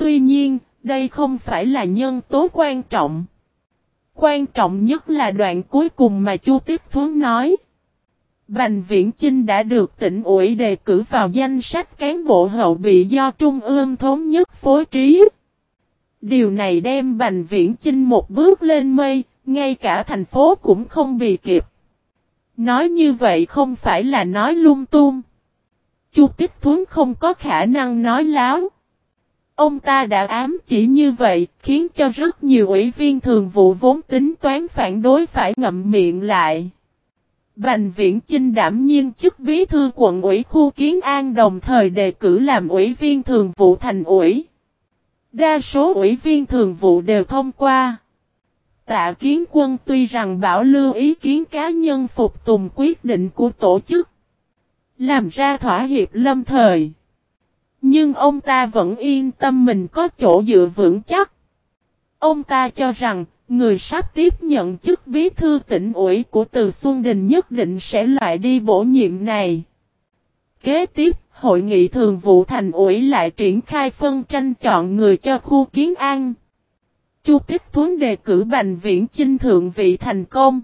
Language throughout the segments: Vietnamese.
Tuy nhiên, đây không phải là nhân tố quan trọng. Quan trọng nhất là đoạn cuối cùng mà Chu Tiếp Thuấn nói. Bành Viễn Chinh đã được tỉnh ủy đề cử vào danh sách cán bộ hậu bị do Trung ương thống nhất phối trí. Điều này đem Bành Viễn Chinh một bước lên mây, ngay cả thành phố cũng không bị kịp. Nói như vậy không phải là nói lung tung. Chu Tiếp Thuấn không có khả năng nói láo. Ông ta đã ám chỉ như vậy, khiến cho rất nhiều ủy viên thường vụ vốn tính toán phản đối phải ngậm miệng lại. Bành Viễn Chinh đảm nhiên chức bí thư quận ủy khu Kiến An đồng thời đề cử làm ủy viên thường vụ thành ủy. Đa số ủy viên thường vụ đều thông qua. Tạ Kiến Quân tuy rằng bảo lưu ý kiến cá nhân phục tùng quyết định của tổ chức. Làm ra thỏa hiệp lâm thời. Nhưng ông ta vẫn yên tâm mình có chỗ dựa vững chắc. Ông ta cho rằng, người sắp tiếp nhận chức bí thư tỉnh ủy của Từ Xuân Đình nhất định sẽ loại đi bổ nhiệm này. Kế tiếp, hội nghị thường vụ thành ủy lại triển khai phân tranh chọn người cho khu kiến an. Chu Tích Thuấn đề cử Bành Viễn Chinh thượng vị thành công.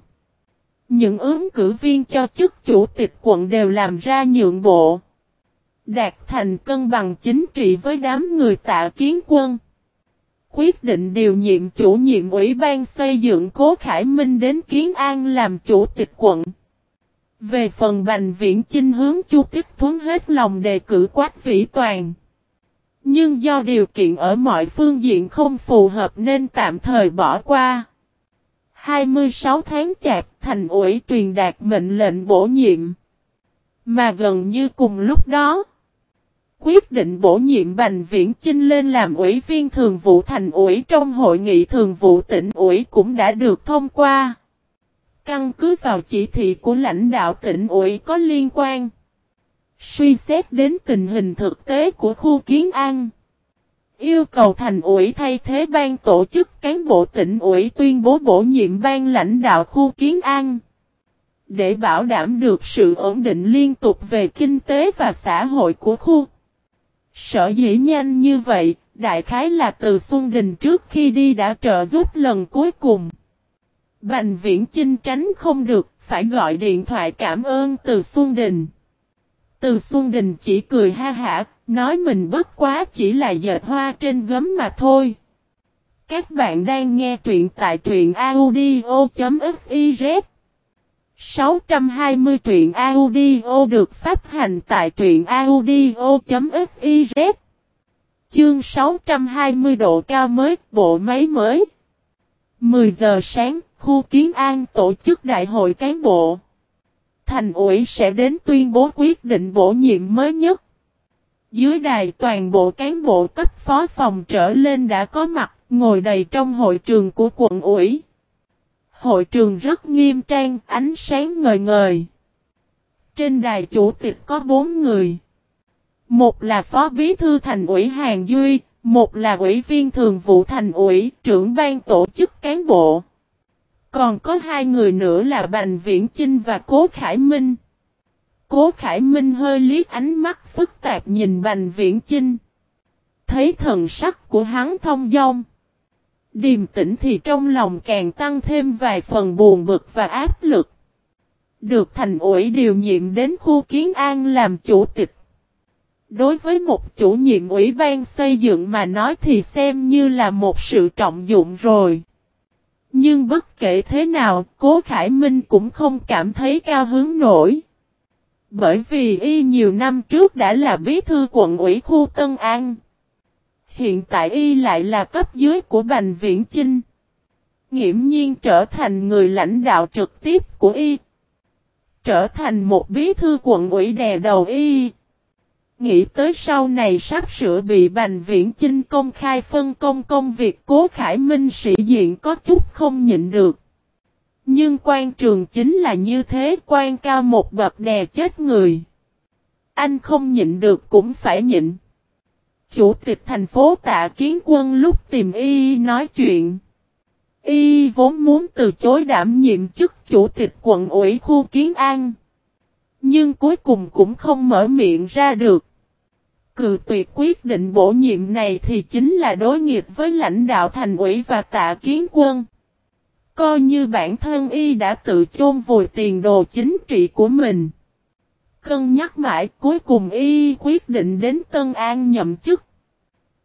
Những ứng cử viên cho chức chủ tịch quận đều làm ra nhượng bộ. Đạt thành cân bằng chính trị với đám người tạ kiến quân. Quyết định điều nhiệm chủ nhiệm ủy ban xây dựng Cố Khải Minh đến Kiến An làm chủ tịch quận. Về phần Bành Viễn Chinh hướng Chu Tích Thuấn hết lòng đề cử Quách Vĩ Toàn. Nhưng do điều kiện ở mọi phương diện không phù hợp nên tạm thời bỏ qua. 26 tháng chạp thành ủy truyền đạt mệnh lệnh bổ nhiệm. Mà gần như cùng lúc đó, quyết định bổ nhiệm Bành Viễn Chinh lên làm ủy viên thường vụ thành ủy trong hội nghị thường vụ tỉnh ủy cũng đã được thông qua. Căn cứ vào chỉ thị của lãnh đạo tỉnh ủy có liên quan. Suy xét đến tình hình thực tế của khu kiến an. Yêu cầu thành ủy thay thế ban tổ chức cán bộ tỉnh ủy tuyên bố bổ nhiệm ban lãnh đạo khu kiến an. Để bảo đảm được sự ổn định liên tục về kinh tế và xã hội của khu. Sở dĩ nhanh như vậy, đại khái là từ Xuân Đình trước khi đi đã trợ giúp lần cuối cùng. Bành viễn chinh tránh không được, phải gọi điện thoại cảm ơn từ Xuân Đình. Từ Xuân Đình chỉ cười ha hả, nói mình bất quá chỉ là dệt hoa trên gấm mà thôi. Các bạn đang nghe truyện tại truyện audio.fif 620 truyện audio được phát hành tại truyện audio.fiz Chương 620 độ cao mới, bộ máy mới. 10 giờ sáng, khu kiến an tổ chức đại hội cán bộ. Thành ủy sẽ đến tuyên bố quyết định bổ nhiệm mới nhất. Dưới đài toàn bộ cán bộ cấp phó phòng trở lên đã có mặt, ngồi đầy trong hội trường của quận ủy. Hội trường rất nghiêm trang, ánh sáng ngời ngời. Trên đài chủ tịch có bốn người. Một là phó bí thư thành ủy Hàng Duy, một là ủy viên thường vụ thành ủy, trưởng ban tổ chức cán bộ. Còn có hai người nữa là Bành Viễn Chinh và Cố Khải Minh. Cố Khải Minh hơi liếc ánh mắt phức tạp nhìn Bành Viễn Chinh. Thấy thần sắc của hắn thông dong. Điềm tĩnh thì trong lòng càng tăng thêm vài phần buồn bực và áp lực. Được thành ủy điều nhiệm đến khu kiến an làm chủ tịch. Đối với một chủ nhiệm ủy ban xây dựng mà nói thì xem như là một sự trọng dụng rồi. Nhưng bất kể thế nào, Cố Khải Minh cũng không cảm thấy cao hứng nổi. Bởi vì y nhiều năm trước đã là bí thư quận ủy khu Tân An. Hiện tại y lại là cấp dưới của Bành Viễn Chinh. Nghiễm nhiên trở thành người lãnh đạo trực tiếp của y. Trở thành một bí thư quận ủy đè đầu y. Nghĩ tới sau này sắp sửa bị Bành Viễn Chinh công khai phân công công việc cố khải minh sĩ diện có chút không nhịn được. Nhưng quan trường chính là như thế, quan cao một bậc đè chết người. Anh không nhịn được cũng phải nhịn. Chủ tịch thành phố tạ kiến quân lúc tìm y nói chuyện. Y vốn muốn từ chối đảm nhiệm chức chủ tịch quận ủy khu kiến an. Nhưng cuối cùng cũng không mở miệng ra được. cự tuyệt quyết định bổ nhiệm này thì chính là đối nghịch với lãnh đạo thành ủy và tạ kiến quân. Coi như bản thân y đã tự chôn vùi tiền đồ chính trị của mình. Cân nhắc mãi cuối cùng y quyết định đến Tân An nhậm chức.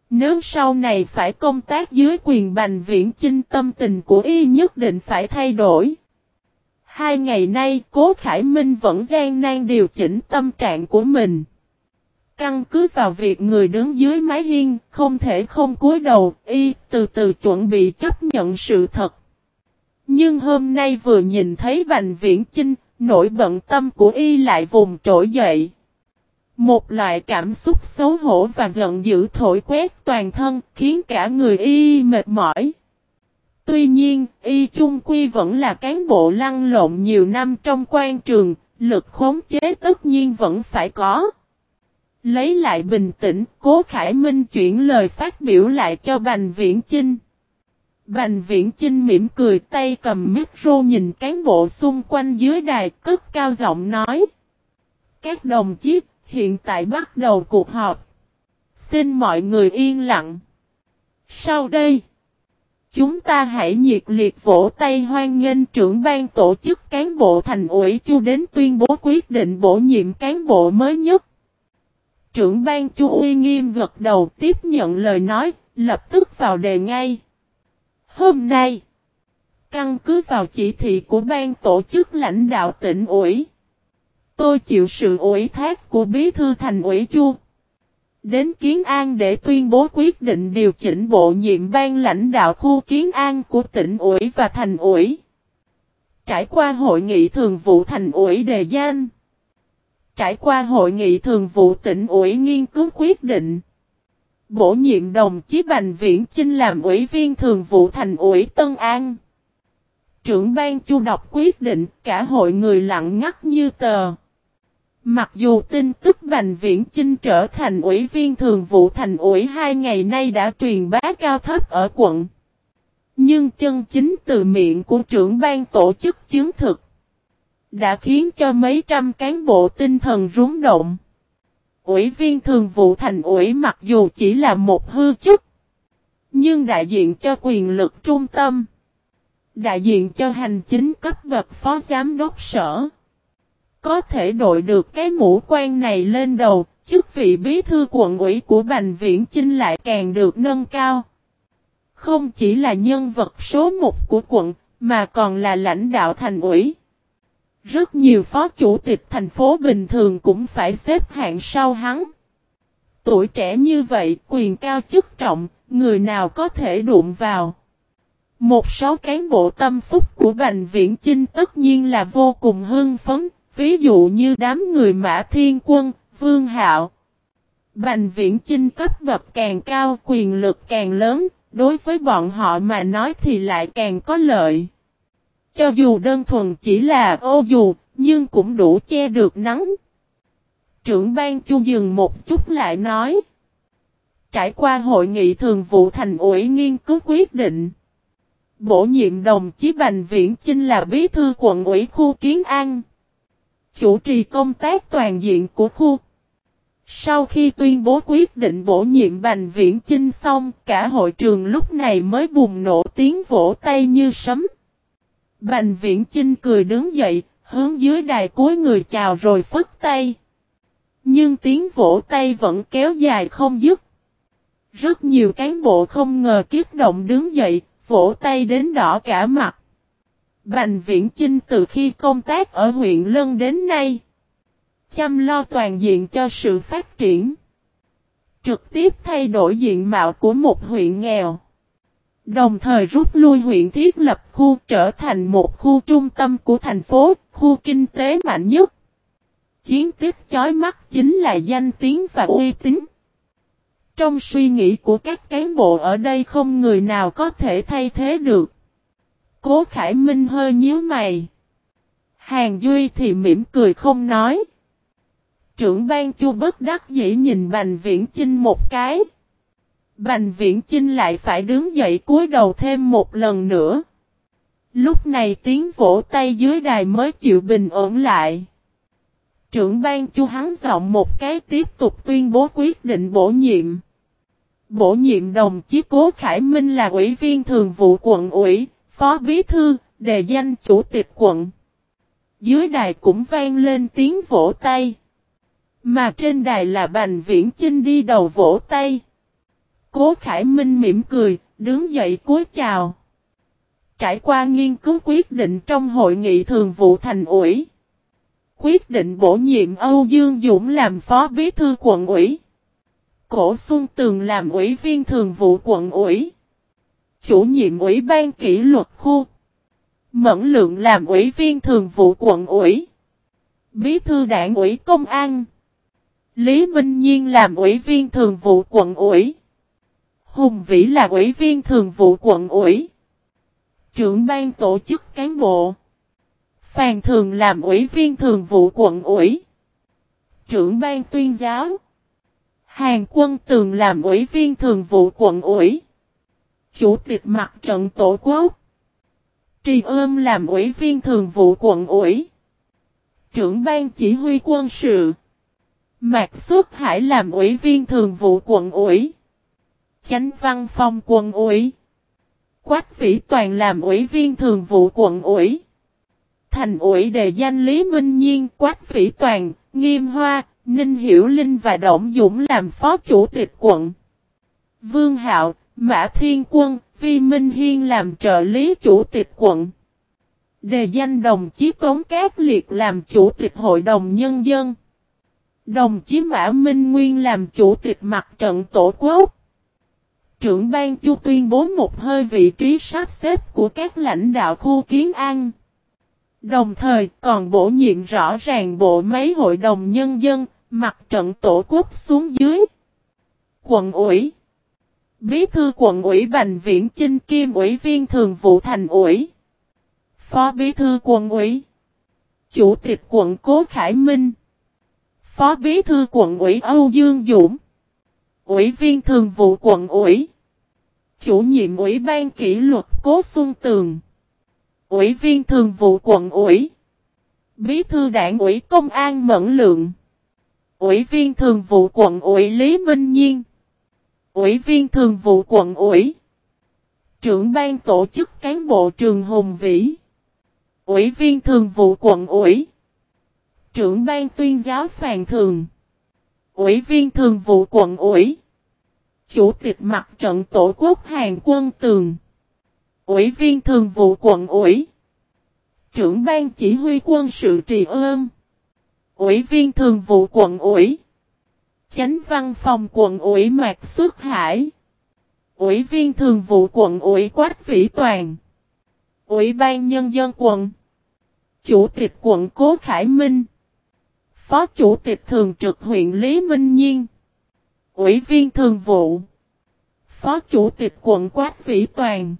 Nếu sau này phải công tác dưới quyền bành viễn chinh tâm tình của y nhất định phải thay đổi. Hai ngày nay Cố Khải Minh vẫn gian nan điều chỉnh tâm trạng của mình. Căn cứ vào việc người đứng dưới mái hiên không thể không cúi đầu y từ từ chuẩn bị chấp nhận sự thật. Nhưng hôm nay vừa nhìn thấy Bành Viễn Chinh, nỗi bận tâm của y lại vùng trỗi dậy. Một loại cảm xúc xấu hổ và giận dữ thổi quét toàn thân, khiến cả người y mệt mỏi. Tuy nhiên, y trung quy vẫn là cán bộ lăn lộn nhiều năm trong quan trường, lực khống chế tất nhiên vẫn phải có. Lấy lại bình tĩnh, Cố Khải Minh chuyển lời phát biểu lại cho Bành Viễn Chinh. Bành Viễn Chinh mỉm cười tay cầm micro nhìn cán bộ xung quanh dưới đài cất cao giọng nói. Các đồng chí, hiện tại bắt đầu cuộc họp. Xin mọi người yên lặng. Sau đây, chúng ta hãy nhiệt liệt vỗ tay hoan nghênh trưởng ban tổ chức cán bộ thành ủy chu đến tuyên bố quyết định bổ nhiệm cán bộ mới nhất. Trưởng ban chu uy nghiêm gật đầu tiếp nhận lời nói, lập tức vào đề ngay. Hôm nay, căn cứ vào chỉ thị của ban tổ chức lãnh đạo tỉnh ủy, tôi chịu sự ủy thác của bí thư thành ủy chu. Đến Kiến An để tuyên bố quyết định điều chỉnh bộ nhiệm ban lãnh đạo khu Kiến An của tỉnh ủy và thành ủy. Trải qua hội nghị thường vụ thành ủy đề danh. Trải qua hội nghị thường vụ tỉnh ủy nghiên cứu quyết định bổ nhiệm đồng chí Bành Viễn Chinh làm ủy viên thường vụ thành ủy Tân An. Trưởng ban chu đọc quyết định cả hội người lặng ngắt như tờ. Mặc dù tin tức Bành Viễn Chinh trở thành ủy viên thường vụ thành ủy hai ngày nay đã truyền bá cao thấp ở quận. Nhưng chân chính từ miệng của trưởng ban tổ chức chứng thực đã khiến cho mấy trăm cán bộ tinh thần rúng động. Ủy viên thường vụ thành ủy mặc dù chỉ là một hư chức, nhưng đại diện cho quyền lực trung tâm, đại diện cho hành chính cấp bậc phó giám đốc sở. Có thể đội được cái mũ quan này lên đầu, chức vị bí thư quận ủy của Bành Viễn Chinh lại càng được nâng cao. Không chỉ là nhân vật số một của quận, mà còn là lãnh đạo thành ủy. Rất nhiều phó chủ tịch thành phố bình thường cũng phải xếp hạng sau hắn. Tuổi trẻ như vậy, quyền cao chức trọng, người nào có thể đụng vào. Một số cán bộ tâm phúc của Bành Viễn Chinh tất nhiên là vô cùng hưng phấn, ví dụ như đám người Mã Thiên Quân, Vương Hạo. Bành Viễn Chinh cấp bậc càng cao, quyền lực càng lớn, đối với bọn họ mà nói thì lại càng có lợi. Cho dù đơn thuần chỉ là ô dù, nhưng cũng đủ che được nắng. Trưởng ban chu dừng một chút lại nói. Trải qua hội nghị thường vụ thành ủy nghiên cứu quyết định. Bổ nhiệm đồng chí Bành Viễn Chinh là bí thư quận ủy khu Kiến An. Chủ trì công tác toàn diện của khu. Sau khi tuyên bố quyết định bổ nhiệm Bành Viễn Chinh xong, cả hội trường lúc này mới bùng nổ tiếng vỗ tay như sấm. Bành Viễn Chinh cười đứng dậy, hướng dưới đài cuối người chào rồi phất tay. Nhưng tiếng vỗ tay vẫn kéo dài không dứt. Rất nhiều cán bộ không ngờ kiếp động đứng dậy, vỗ tay đến đỏ cả mặt. Bành Viễn Chinh từ khi công tác ở huyện Lân đến nay, chăm lo toàn diện cho sự phát triển, trực tiếp thay đổi diện mạo của một huyện nghèo. Đồng thời rút lui huyện thiết lập khu trở thành một khu trung tâm của thành phố, khu kinh tế mạnh nhất. Chiến tiếp chói mắt chính là danh tiếng và uy tín. Trong suy nghĩ của các cán bộ ở đây không người nào có thể thay thế được. Cố Khải Minh hơi nhíu mày. Hàng Duy thì mỉm cười không nói. Trưởng ban chu bất đắc dĩ nhìn Bành Viễn Chinh một cái. Bành viễn chinh lại phải đứng dậy cúi đầu thêm một lần nữa. Lúc này tiếng vỗ tay dưới đài mới chịu bình ổn lại. Trưởng ban chu hắn giọng một cái tiếp tục tuyên bố quyết định bổ nhiệm. Bổ nhiệm đồng chí Cố Khải Minh là ủy viên thường vụ quận ủy, phó bí thư, đề danh chủ tịch quận. Dưới đài cũng vang lên tiếng vỗ tay. Mà trên đài là Bành Viễn Chinh đi đầu vỗ tay. Cố Khải Minh mỉm cười, đứng dậy cúi chào. Trải qua nghiên cứu quyết định trong hội nghị thường vụ thành ủy. Quyết định bổ nhiệm Âu Dương Dũng làm phó bí thư quận ủy. Cổ Xuân Tường làm ủy viên thường vụ quận ủy. Chủ nhiệm ủy ban kỷ luật khu. Mẫn Lượng làm ủy viên thường vụ quận ủy. Bí thư đảng ủy công an. Lý Minh Nhiên làm ủy viên thường vụ quận ủy. Hùng Vĩ là ủy viên thường vụ quận ủy. Trưởng ban tổ chức cán bộ. Phàn Thường làm ủy viên thường vụ quận ủy. Trưởng ban tuyên giáo. Hàng quân tường làm ủy viên thường vụ quận ủy. Chủ tịch mặt trận tổ quốc. Trì ươm làm ủy viên thường vụ quận ủy. Trưởng ban chỉ huy quân sự. Mạc Xuất Hải làm ủy viên thường vụ quận ủy. Chánh văn phòng quận ủy. Quách Vĩ Toàn làm ủy viên thường vụ quận ủy. Thành ủy đề danh Lý Minh Nhiên, Quách Vĩ Toàn, Nghiêm Hoa, Ninh Hiểu Linh và Động Dũng làm phó chủ tịch quận. Vương Hạo, Mã Thiên Quân, Vi Minh Hiên làm trợ lý chủ tịch quận. Đề danh đồng chí Tống Cát Liệt làm chủ tịch hội đồng nhân dân. Đồng chí Mã Minh Nguyên làm chủ tịch mặt trận tổ quốc. Trưởng ban chu tuyên bố một hơi vị trí sắp xếp của các lãnh đạo khu kiến an. Đồng thời còn bổ nhiệm rõ ràng bộ máy hội đồng nhân dân, mặt trận tổ quốc xuống dưới. Quận ủy Bí thư quận ủy Bành Viễn Chinh Kim ủy viên thường vụ thành ủy. Phó bí thư quận ủy. Chủ tịch quận Cố Khải Minh. Phó bí thư quận ủy Âu Dương Dũng. Ủy viên thường vụ quận ủy. Chủ nhiệm ủy ban kỷ luật Cố Xuân Tường. Ủy viên thường vụ quận ủy. Bí thư đảng ủy công an Mẫn Lượng. Ủy viên thường vụ quận ủy Lý Minh Nhiên. Ủy viên thường vụ quận ủy. Trưởng ban tổ chức cán bộ trường Hùng Vĩ. Ủy viên thường vụ quận ủy. Trưởng ban tuyên giáo Phàn Thường. Ủy viên thường vụ quận ủy. Chủ tịch mặt trận tổ quốc Hàn Quân Tường. Ủy viên thường vụ quận ủy. Trưởng ban chỉ huy quân sự trì ơn. Ủy viên thường vụ quận ủy. Chánh văn phòng quận ủy Mạc Xuất Hải. Ủy viên thường vụ quận ủy Quách Vĩ Toàn. Ủy ban Nhân dân quận. Chủ tịch quận Cố Khải Minh. Phó Chủ tịch Thường trực huyện Lý Minh Nhiên. Ủy viên Thường vụ. Phó Chủ tịch quận Quách Vĩ Toàn.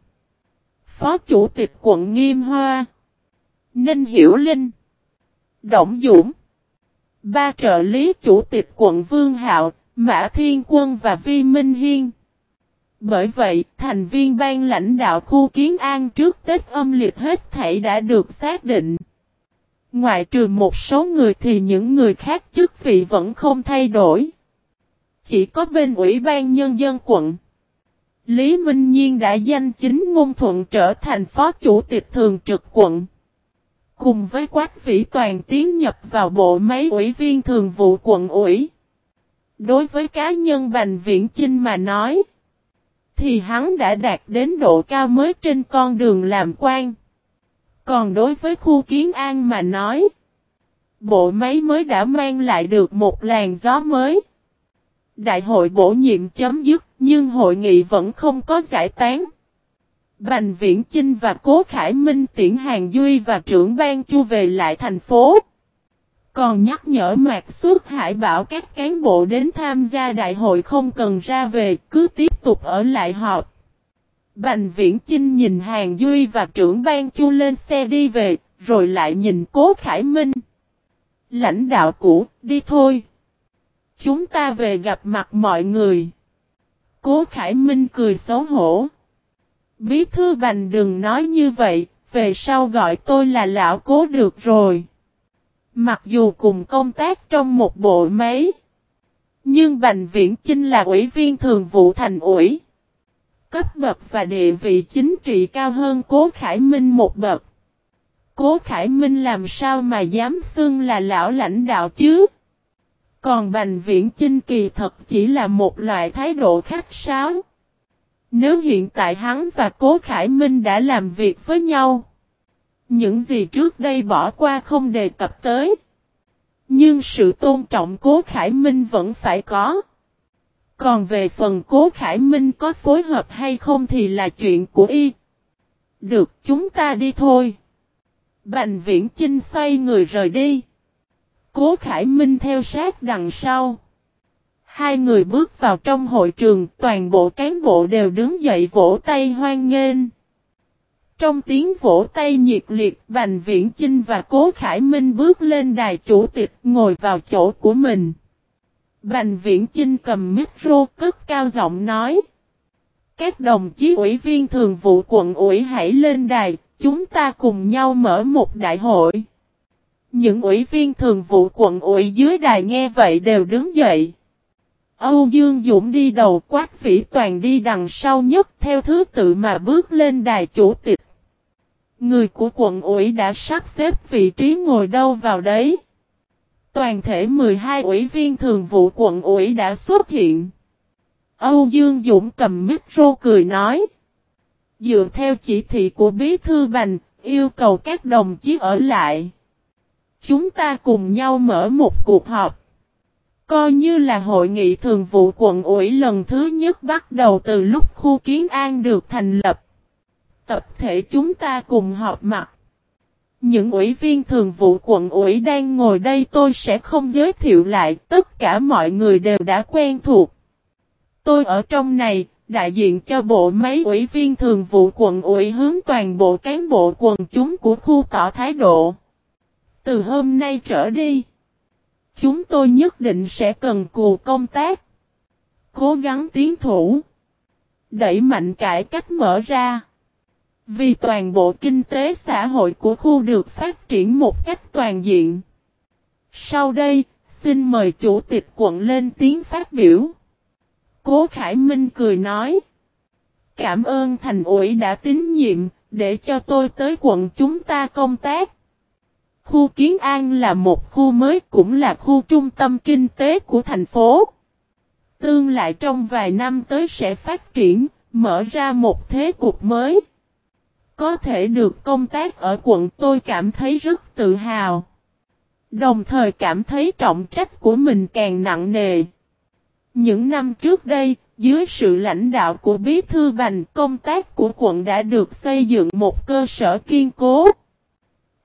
Phó Chủ tịch quận Nghiêm Hoa. Ninh Hiểu Linh. Động Dũng. Ba trợ lý chủ tịch quận Vương Hạo, Mã Thiên Quân và Vi Minh Hiên. Bởi vậy, thành viên ban lãnh đạo khu kiến an trước Tết âm liệt hết thảy đã được xác định. Ngoại trừ một số người thì những người khác chức vị vẫn không thay đổi. Chỉ có bên Ủy ban Nhân dân quận. Lý Minh Nhiên đã danh chính ngôn thuận trở thành phó chủ tịch thường trực quận. Cùng với Quách Vĩ Toàn tiến nhập vào bộ máy ủy viên thường vụ quận ủy. Đối với cá nhân Bành Viễn Chinh mà nói, thì hắn đã đạt đến độ cao mới trên con đường làm quan. Còn đối với khu kiến an mà nói, bộ máy mới đã mang lại được một làn gió mới. Đại hội bổ nhiệm chấm dứt, nhưng hội nghị vẫn không có giải tán. Bành Viễn Chinh và Cố Khải Minh tiễn Hàng Duy và trưởng ban chu về lại thành phố. Còn nhắc nhở Mạc Xuất Hải bảo các cán bộ đến tham gia đại hội không cần ra về, cứ tiếp tục ở lại họp. Bành Viễn Chinh nhìn Hàng Duy và trưởng ban chu lên xe đi về, rồi lại nhìn Cố Khải Minh. Lãnh đạo cũ, đi thôi. Chúng ta về gặp mặt mọi người. Cố Khải Minh cười xấu hổ. Bí thư bành đừng nói như vậy, về sau gọi tôi là lão cố được rồi. Mặc dù cùng công tác trong một bộ máy. Nhưng Bành Viễn Chinh là ủy viên thường vụ thành ủy. Cấp bậc và địa vị chính trị cao hơn Cố Khải Minh một bậc. Cố Khải Minh làm sao mà dám xưng là lão lãnh đạo chứ? Còn Bành Viễn Chinh kỳ thật chỉ là một loại thái độ khách sáo. Nếu hiện tại hắn và Cố Khải Minh đã làm việc với nhau. Những gì trước đây bỏ qua không đề cập tới. Nhưng sự tôn trọng Cố Khải Minh vẫn phải có. Còn về phần Cố Khải Minh có phối hợp hay không thì là chuyện của y. Được, chúng ta đi thôi. Bành viễn Trinh xoay người rời đi. Cố Khải Minh theo sát đằng sau. Hai người bước vào trong hội trường, toàn bộ cán bộ đều đứng dậy vỗ tay hoan nghênh. Trong tiếng vỗ tay nhiệt liệt, Bành Viễn Chinh và Cố Khải Minh bước lên đài chủ tịch, ngồi vào chỗ của mình. Bành Viễn Chinh cầm micro cất cao giọng nói. Các đồng chí ủy viên thường vụ quận ủy hãy lên đài, chúng ta cùng nhau mở một đại hội. Những ủy viên thường vụ quận ủy dưới đài nghe vậy đều đứng dậy. Âu Dương Dũng đi đầu quát vĩ toàn đi đằng sau nhất theo thứ tự mà bước lên đài chủ tịch. Người của quận ủy đã sắp xếp vị trí ngồi đâu vào đấy. Toàn thể 12 ủy viên thường vụ quận ủy đã xuất hiện. Âu Dương Dũng cầm micro cười nói. Dựa theo chỉ thị của Bí Thư Bành, yêu cầu các đồng chí ở lại. Chúng ta cùng nhau mở một cuộc họp. Coi như là hội nghị thường vụ quận ủy lần thứ nhất bắt đầu từ lúc khu kiến an được thành lập. Tập thể chúng ta cùng họp mặt. Những ủy viên thường vụ quận ủy đang ngồi đây tôi sẽ không giới thiệu lại, tất cả mọi người đều đã quen thuộc. Tôi ở trong này, đại diện cho bộ máy ủy viên thường vụ quận ủy hướng toàn bộ cán bộ quần chúng của khu tỏ thái độ. Từ hôm nay trở đi, chúng tôi nhất định sẽ cần cù công tác, cố gắng tiến thủ, đẩy mạnh cải cách mở ra. Vì toàn bộ kinh tế xã hội của khu được phát triển một cách toàn diện. Sau đây, xin mời chủ tịch quận lên tiếng phát biểu. Cố Khải Minh cười nói. Cảm ơn thành ủy đã tín nhiệm, để cho tôi tới quận chúng ta công tác. Khu Kiến An là một khu mới cũng là khu trung tâm kinh tế của thành phố. Tương lại trong vài năm tới sẽ phát triển, mở ra một thế cục mới. Có thể được công tác ở quận tôi cảm thấy rất tự hào. Đồng thời cảm thấy trọng trách của mình càng nặng nề. Những năm trước đây, dưới sự lãnh đạo của Bí Thư Bành, công tác của quận đã được xây dựng một cơ sở kiên cố.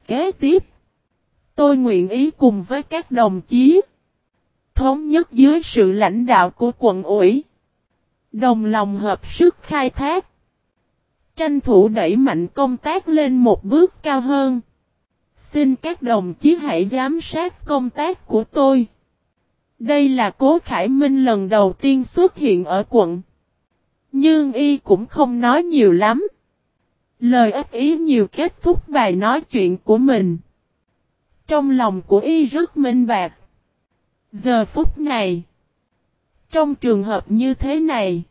Kế tiếp, tôi nguyện ý cùng với các đồng chí, thống nhất dưới sự lãnh đạo của quận ủy, đồng lòng hợp sức khai thác, tranh thủ đẩy mạnh công tác lên một bước cao hơn. Xin các đồng chí hãy giám sát công tác của tôi. Đây là Cố Khải Minh lần đầu tiên xuất hiện ở quận. Nhưng y cũng không nói nhiều lắm. Lời ít ý nhiều kết thúc bài nói chuyện của mình. Trong lòng của y rất minh bạc. Giờ phút này. Trong trường hợp như thế này.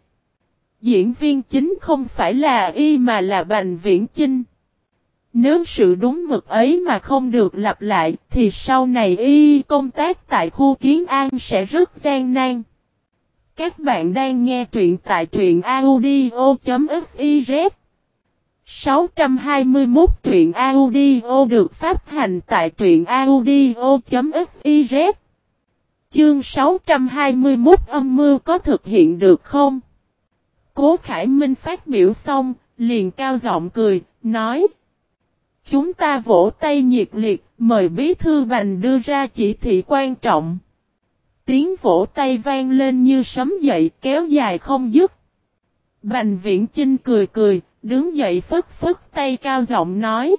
Diễn viên chính không phải là y mà là Bành Viễn Chinh. Nếu sự đúng mực ấy mà không được lặp lại, thì sau này y công tác tại khu kiến an sẽ rất gian nan. Các bạn đang nghe truyện tại truyện audio.fiz 621 truyện audio được phát hành tại truyện audio.fiz Chương 621 âm mưu có thực hiện được không? Cố Khải Minh phát biểu xong, liền cao giọng cười, nói Chúng ta vỗ tay nhiệt liệt, mời Bí Thư Bành đưa ra chỉ thị quan trọng. Tiếng vỗ tay vang lên như sấm dậy kéo dài không dứt. Bành viễn Chinh cười cười, đứng dậy phất phất tay cao giọng nói.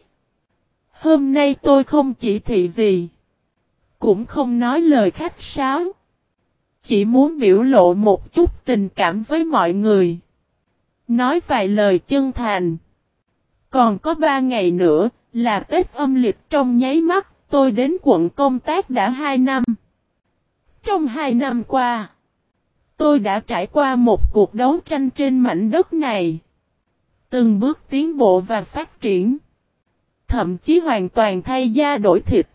Hôm nay tôi không chỉ thị gì. Cũng không nói lời khách sáo. Chỉ muốn biểu lộ một chút tình cảm với mọi người. Nói vài lời chân thành. Còn có ba ngày nữa, là Tết âm lịch trong nháy mắt, tôi đến quận công tác đã hai năm. Trong hai năm qua, tôi đã trải qua một cuộc đấu tranh trên mảnh đất này. Từng bước tiến bộ và phát triển. Thậm chí hoàn toàn thay da đổi thịt.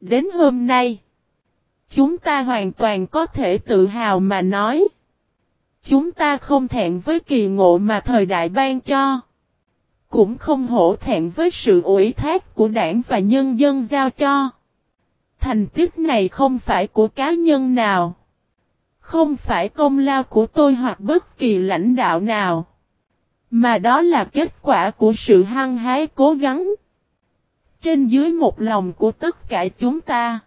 Đến hôm nay, chúng ta hoàn toàn có thể tự hào mà nói. Chúng ta không thẹn với kỳ ngộ mà thời đại ban cho. Cũng không hổ thẹn với sự ủy thác của đảng và nhân dân giao cho. Thành tích này không phải của cá nhân nào. Không phải công lao của tôi hoặc bất kỳ lãnh đạo nào. Mà đó là kết quả của sự hăng hái cố gắng. Trên dưới một lòng của tất cả chúng ta.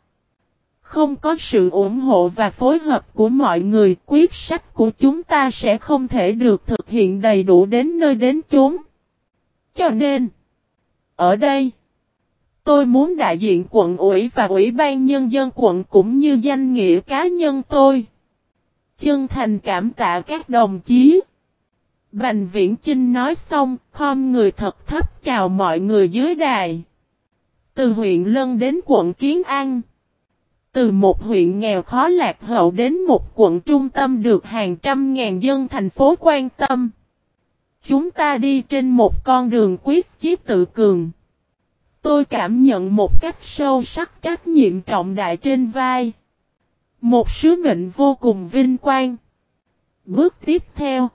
Không có sự ủng hộ và phối hợp của mọi người, quyết sách của chúng ta sẽ không thể được thực hiện đầy đủ đến nơi đến chốn. Cho nên, ở đây, tôi muốn đại diện quận ủy và ủy ban nhân dân quận cũng như danh nghĩa cá nhân tôi. Chân thành cảm tạ các đồng chí. Bành Viễn Chinh nói xong, khom người thật thấp chào mọi người dưới đài. Từ huyện Lân đến quận Kiến An. Từ một huyện nghèo khó lạc hậu đến một quận trung tâm được hàng trăm ngàn dân thành phố quan tâm. Chúng ta đi trên một con đường quyết chí tự cường. Tôi cảm nhận một cách sâu sắc trách nhiệm trọng đại trên vai. Một sứ mệnh vô cùng vinh quang. Bước tiếp theo.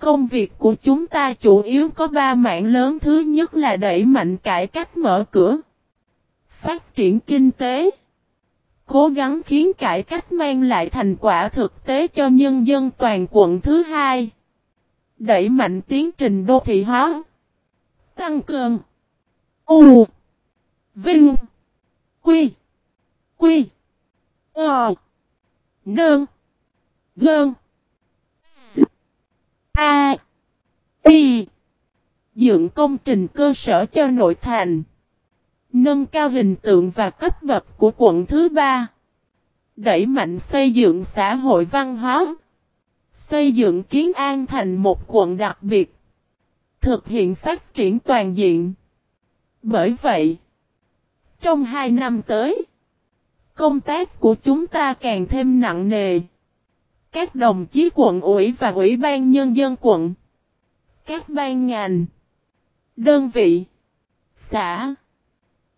Công việc của chúng ta chủ yếu có ba mảng lớn thứ nhất là đẩy mạnh cải cách mở cửa. Phát triển kinh tế. Cố gắng khiến cải cách mang lại thành quả thực tế cho nhân dân toàn quận thứ hai. Đẩy mạnh tiến trình đô thị hóa. Tăng cường. U. Vinh. Quy. Quy. Ờ. Nương. Gơn. S. A. Y. Dựng công trình cơ sở cho nội thành. Nâng cao hình tượng và cấp bậc của quận thứ ba. Đẩy mạnh xây dựng xã hội văn hóa. Xây dựng kiến an thành một quận đặc biệt. Thực hiện phát triển toàn diện. Bởi vậy, trong hai năm tới, công tác của chúng ta càng thêm nặng nề. Các đồng chí quận ủy và ủy ban nhân dân quận, các ban ngành, đơn vị, xã,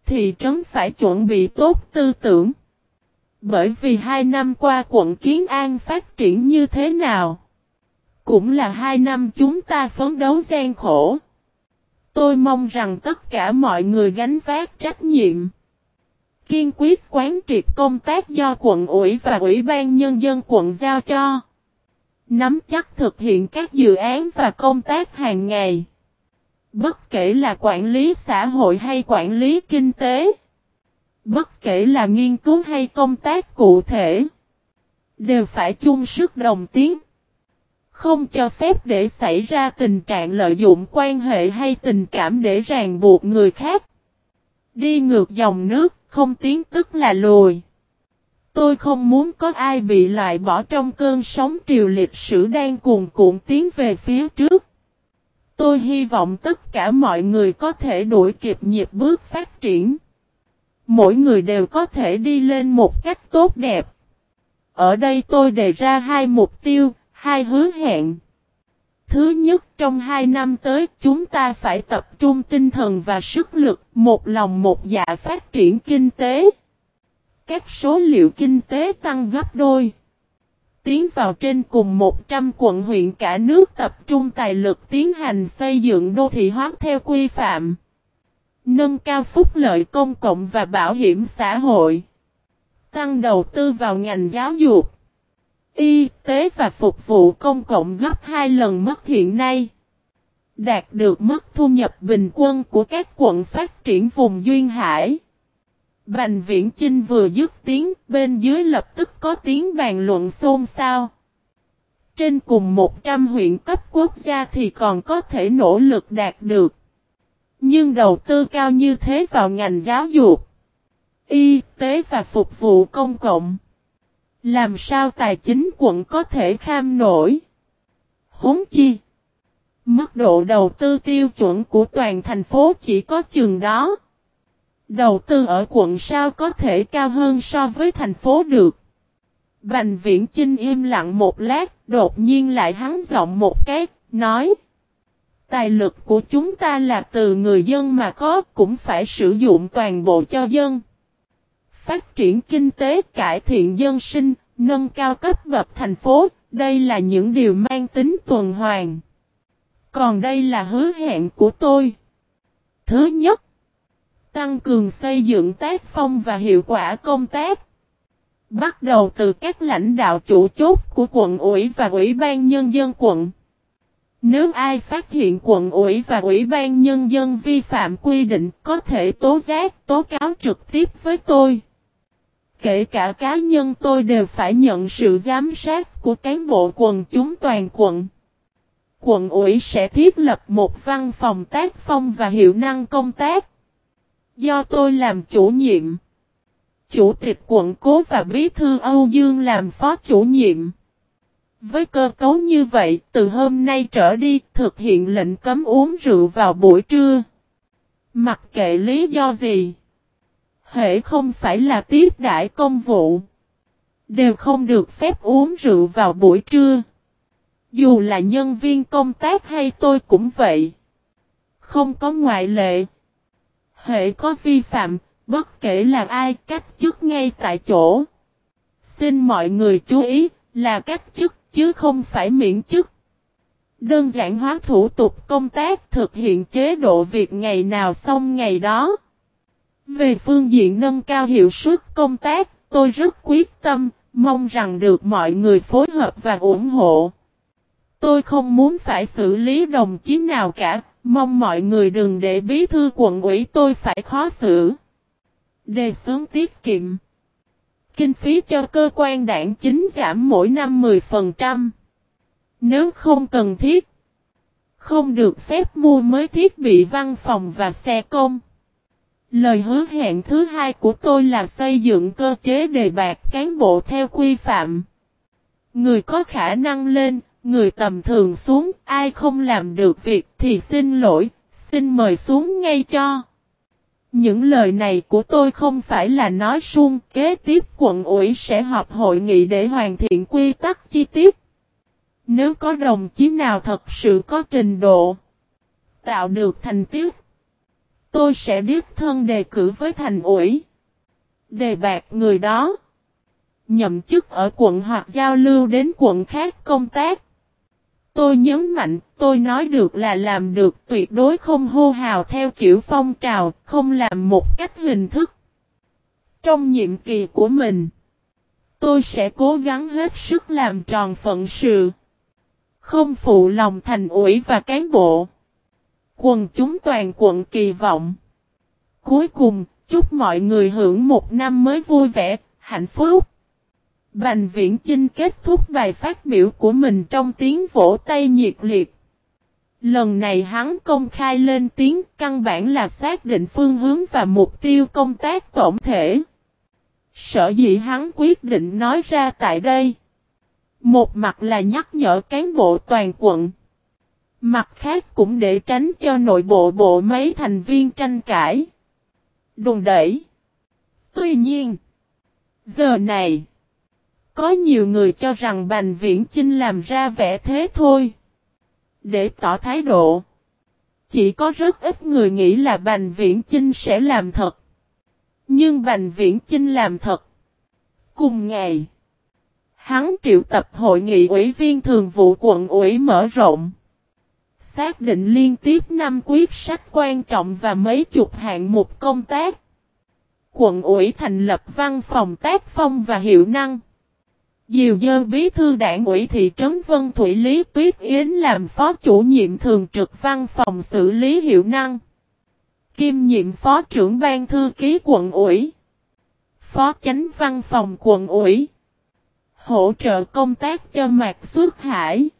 thị trấn phải chuẩn bị tốt tư tưởng. Bởi vì hai năm qua quận Kiến An phát triển như thế nào? Cũng là hai năm chúng ta phấn đấu gian khổ. Tôi mong rằng tất cả mọi người gánh vác trách nhiệm. Kiên quyết quán triệt công tác do quận ủy và ủy ban nhân dân quận giao cho. Nắm chắc thực hiện các dự án và công tác hàng ngày. Bất kể là quản lý xã hội hay quản lý kinh tế. Bất kể là nghiên cứu hay công tác cụ thể. Đều phải chung sức đồng tiếng. Không cho phép để xảy ra tình trạng lợi dụng quan hệ hay tình cảm để ràng buộc người khác. Đi ngược dòng nước, không tiến tức là lùi. Tôi không muốn có ai bị loại bỏ trong cơn sóng triều lịch sử đang cuồn cuộn tiến về phía trước. Tôi hy vọng tất cả mọi người có thể đuổi kịp nhịp bước phát triển. Mỗi người đều có thể đi lên một cách tốt đẹp. Ở đây tôi đề ra hai mục tiêu, hai hứa hẹn. Thứ nhất, trong hai năm tới, chúng ta phải tập trung tinh thần và sức lực, một lòng một dạ phát triển kinh tế. Các số liệu kinh tế tăng gấp đôi. Tiến vào trên cùng 100 quận huyện cả nước tập trung tài lực tiến hành xây dựng đô thị hóa theo quy phạm. Nâng cao phúc lợi công cộng và bảo hiểm xã hội. Tăng đầu tư vào ngành giáo dục y tế và phục vụ công cộng gấp 2 lần mức hiện nay. Đạt được mức thu nhập bình quân của các quận phát triển vùng Duyên Hải. Bành Viễn Chinh vừa dứt tiếng, bên dưới lập tức có tiếng bàn luận xôn xao. Trên cùng 100 huyện cấp quốc gia thì còn có thể nỗ lực đạt được. Nhưng đầu tư cao như thế vào ngành giáo dục, y tế và phục vụ công cộng làm sao tài chính quận có thể kham nổi? Huống chi. Mức độ đầu tư tiêu chuẩn của toàn thành phố chỉ có chừng đó. Đầu tư ở quận sao có thể cao hơn so với thành phố được. Bành viễn Trinh im lặng một lát, đột nhiên lại hắn giọng một cái, nói. Tài lực của chúng ta là từ người dân mà có, cũng phải sử dụng toàn bộ cho dân. Phát triển kinh tế, cải thiện dân sinh, nâng cao cấp bậc thành phố, đây là những điều mang tính tuần hoàn. Còn đây là hứa hẹn của tôi. Thứ nhất, tăng cường xây dựng tác phong và hiệu quả công tác. Bắt đầu từ các lãnh đạo chủ chốt của quận ủy và ủy ban nhân dân quận. Nếu ai phát hiện quận ủy và ủy ban nhân dân vi phạm quy định có thể tố giác, tố cáo trực tiếp với tôi. Kể cả cá nhân tôi đều phải nhận sự giám sát của cán bộ quần chúng toàn quận. Quận ủy sẽ thiết lập một văn phòng tác phong và hiệu năng công tác. Do tôi làm chủ nhiệm. Chủ tịch quận cố và bí thư Âu Dương làm phó chủ nhiệm. Với cơ cấu như vậy, từ hôm nay trở đi, thực hiện lệnh cấm uống rượu vào buổi trưa. Mặc kệ lý do gì. Hệ không phải là tiếp đại công vụ. Đều không được phép uống rượu vào buổi trưa. Dù là nhân viên công tác hay tôi cũng vậy. Không có ngoại lệ. Hệ có vi phạm, bất kể là ai cách chức ngay tại chỗ. Xin mọi người chú ý, là cách chức chứ không phải miễn chức. Đơn giản hóa thủ tục công tác thực hiện chế độ việc ngày nào xong ngày đó. Về phương diện nâng cao hiệu suất công tác, tôi rất quyết tâm, mong rằng được mọi người phối hợp và ủng hộ. Tôi không muốn phải xử lý đồng chí nào cả, mong mọi người đừng để bí thư quận ủy tôi phải khó xử. Đề xướng tiết kiệm Kinh phí cho cơ quan đảng chính giảm mỗi năm 10%. Nếu không cần thiết, không được phép mua mới thiết bị văn phòng và xe công. Lời hứa hẹn thứ hai của tôi là xây dựng cơ chế đề bạc cán bộ theo quy phạm. Người có khả năng lên, người tầm thường xuống, ai không làm được việc thì xin lỗi, xin mời xuống ngay cho. Những lời này của tôi không phải là nói suông, kế tiếp quận ủy sẽ họp hội nghị để hoàn thiện quy tắc chi tiết. Nếu có đồng chí nào thật sự có trình độ, tạo được thành tiết, tôi sẽ đích thân đề cử với thành ủy. Đề bạc người đó, nhậm chức ở quận hoặc giao lưu đến quận khác công tác. Tôi nhấn mạnh, tôi nói được là làm được tuyệt đối không hô hào theo kiểu phong trào, không làm một cách hình thức. Trong nhiệm kỳ của mình, tôi sẽ cố gắng hết sức làm tròn phận sự. Không phụ lòng thành ủy và cán bộ. Quần chúng toàn quận kỳ vọng. Cuối cùng, chúc mọi người hưởng một năm mới vui vẻ, hạnh phúc. Bành viễn Chinh kết thúc bài phát biểu của mình trong tiếng vỗ tay nhiệt liệt. Lần này hắn công khai lên tiếng căn bản là xác định phương hướng và mục tiêu công tác tổng thể. Sở dĩ hắn quyết định nói ra tại đây. Một mặt là nhắc nhở cán bộ toàn quận. Mặt khác cũng để tránh cho nội bộ bộ mấy thành viên tranh cãi. Đùng đẩy. Tuy nhiên, giờ này, có nhiều người cho rằng Bành Viễn Chinh làm ra vẻ thế thôi. Để tỏ thái độ. Chỉ có rất ít người nghĩ là Bành Viễn Chinh sẽ làm thật. Nhưng Bành Viễn Chinh làm thật. Cùng ngày, hắn triệu tập hội nghị ủy viên thường vụ quận ủy mở rộng. Xác định liên tiếp năm quyết sách quan trọng và mấy chục hạng mục công tác. Quận ủy thành lập văn phòng tác phong và hiệu năng. Diều dơ bí thư đảng ủy thị trấn Vân Thủy Lý Tuyết Yến làm phó chủ nhiệm thường trực văn phòng xử lý hiệu năng. Kim nhiệm phó trưởng ban thư ký quận ủy. Phó chánh văn phòng quận ủy. Hỗ trợ công tác cho Mạc Xuất Hải.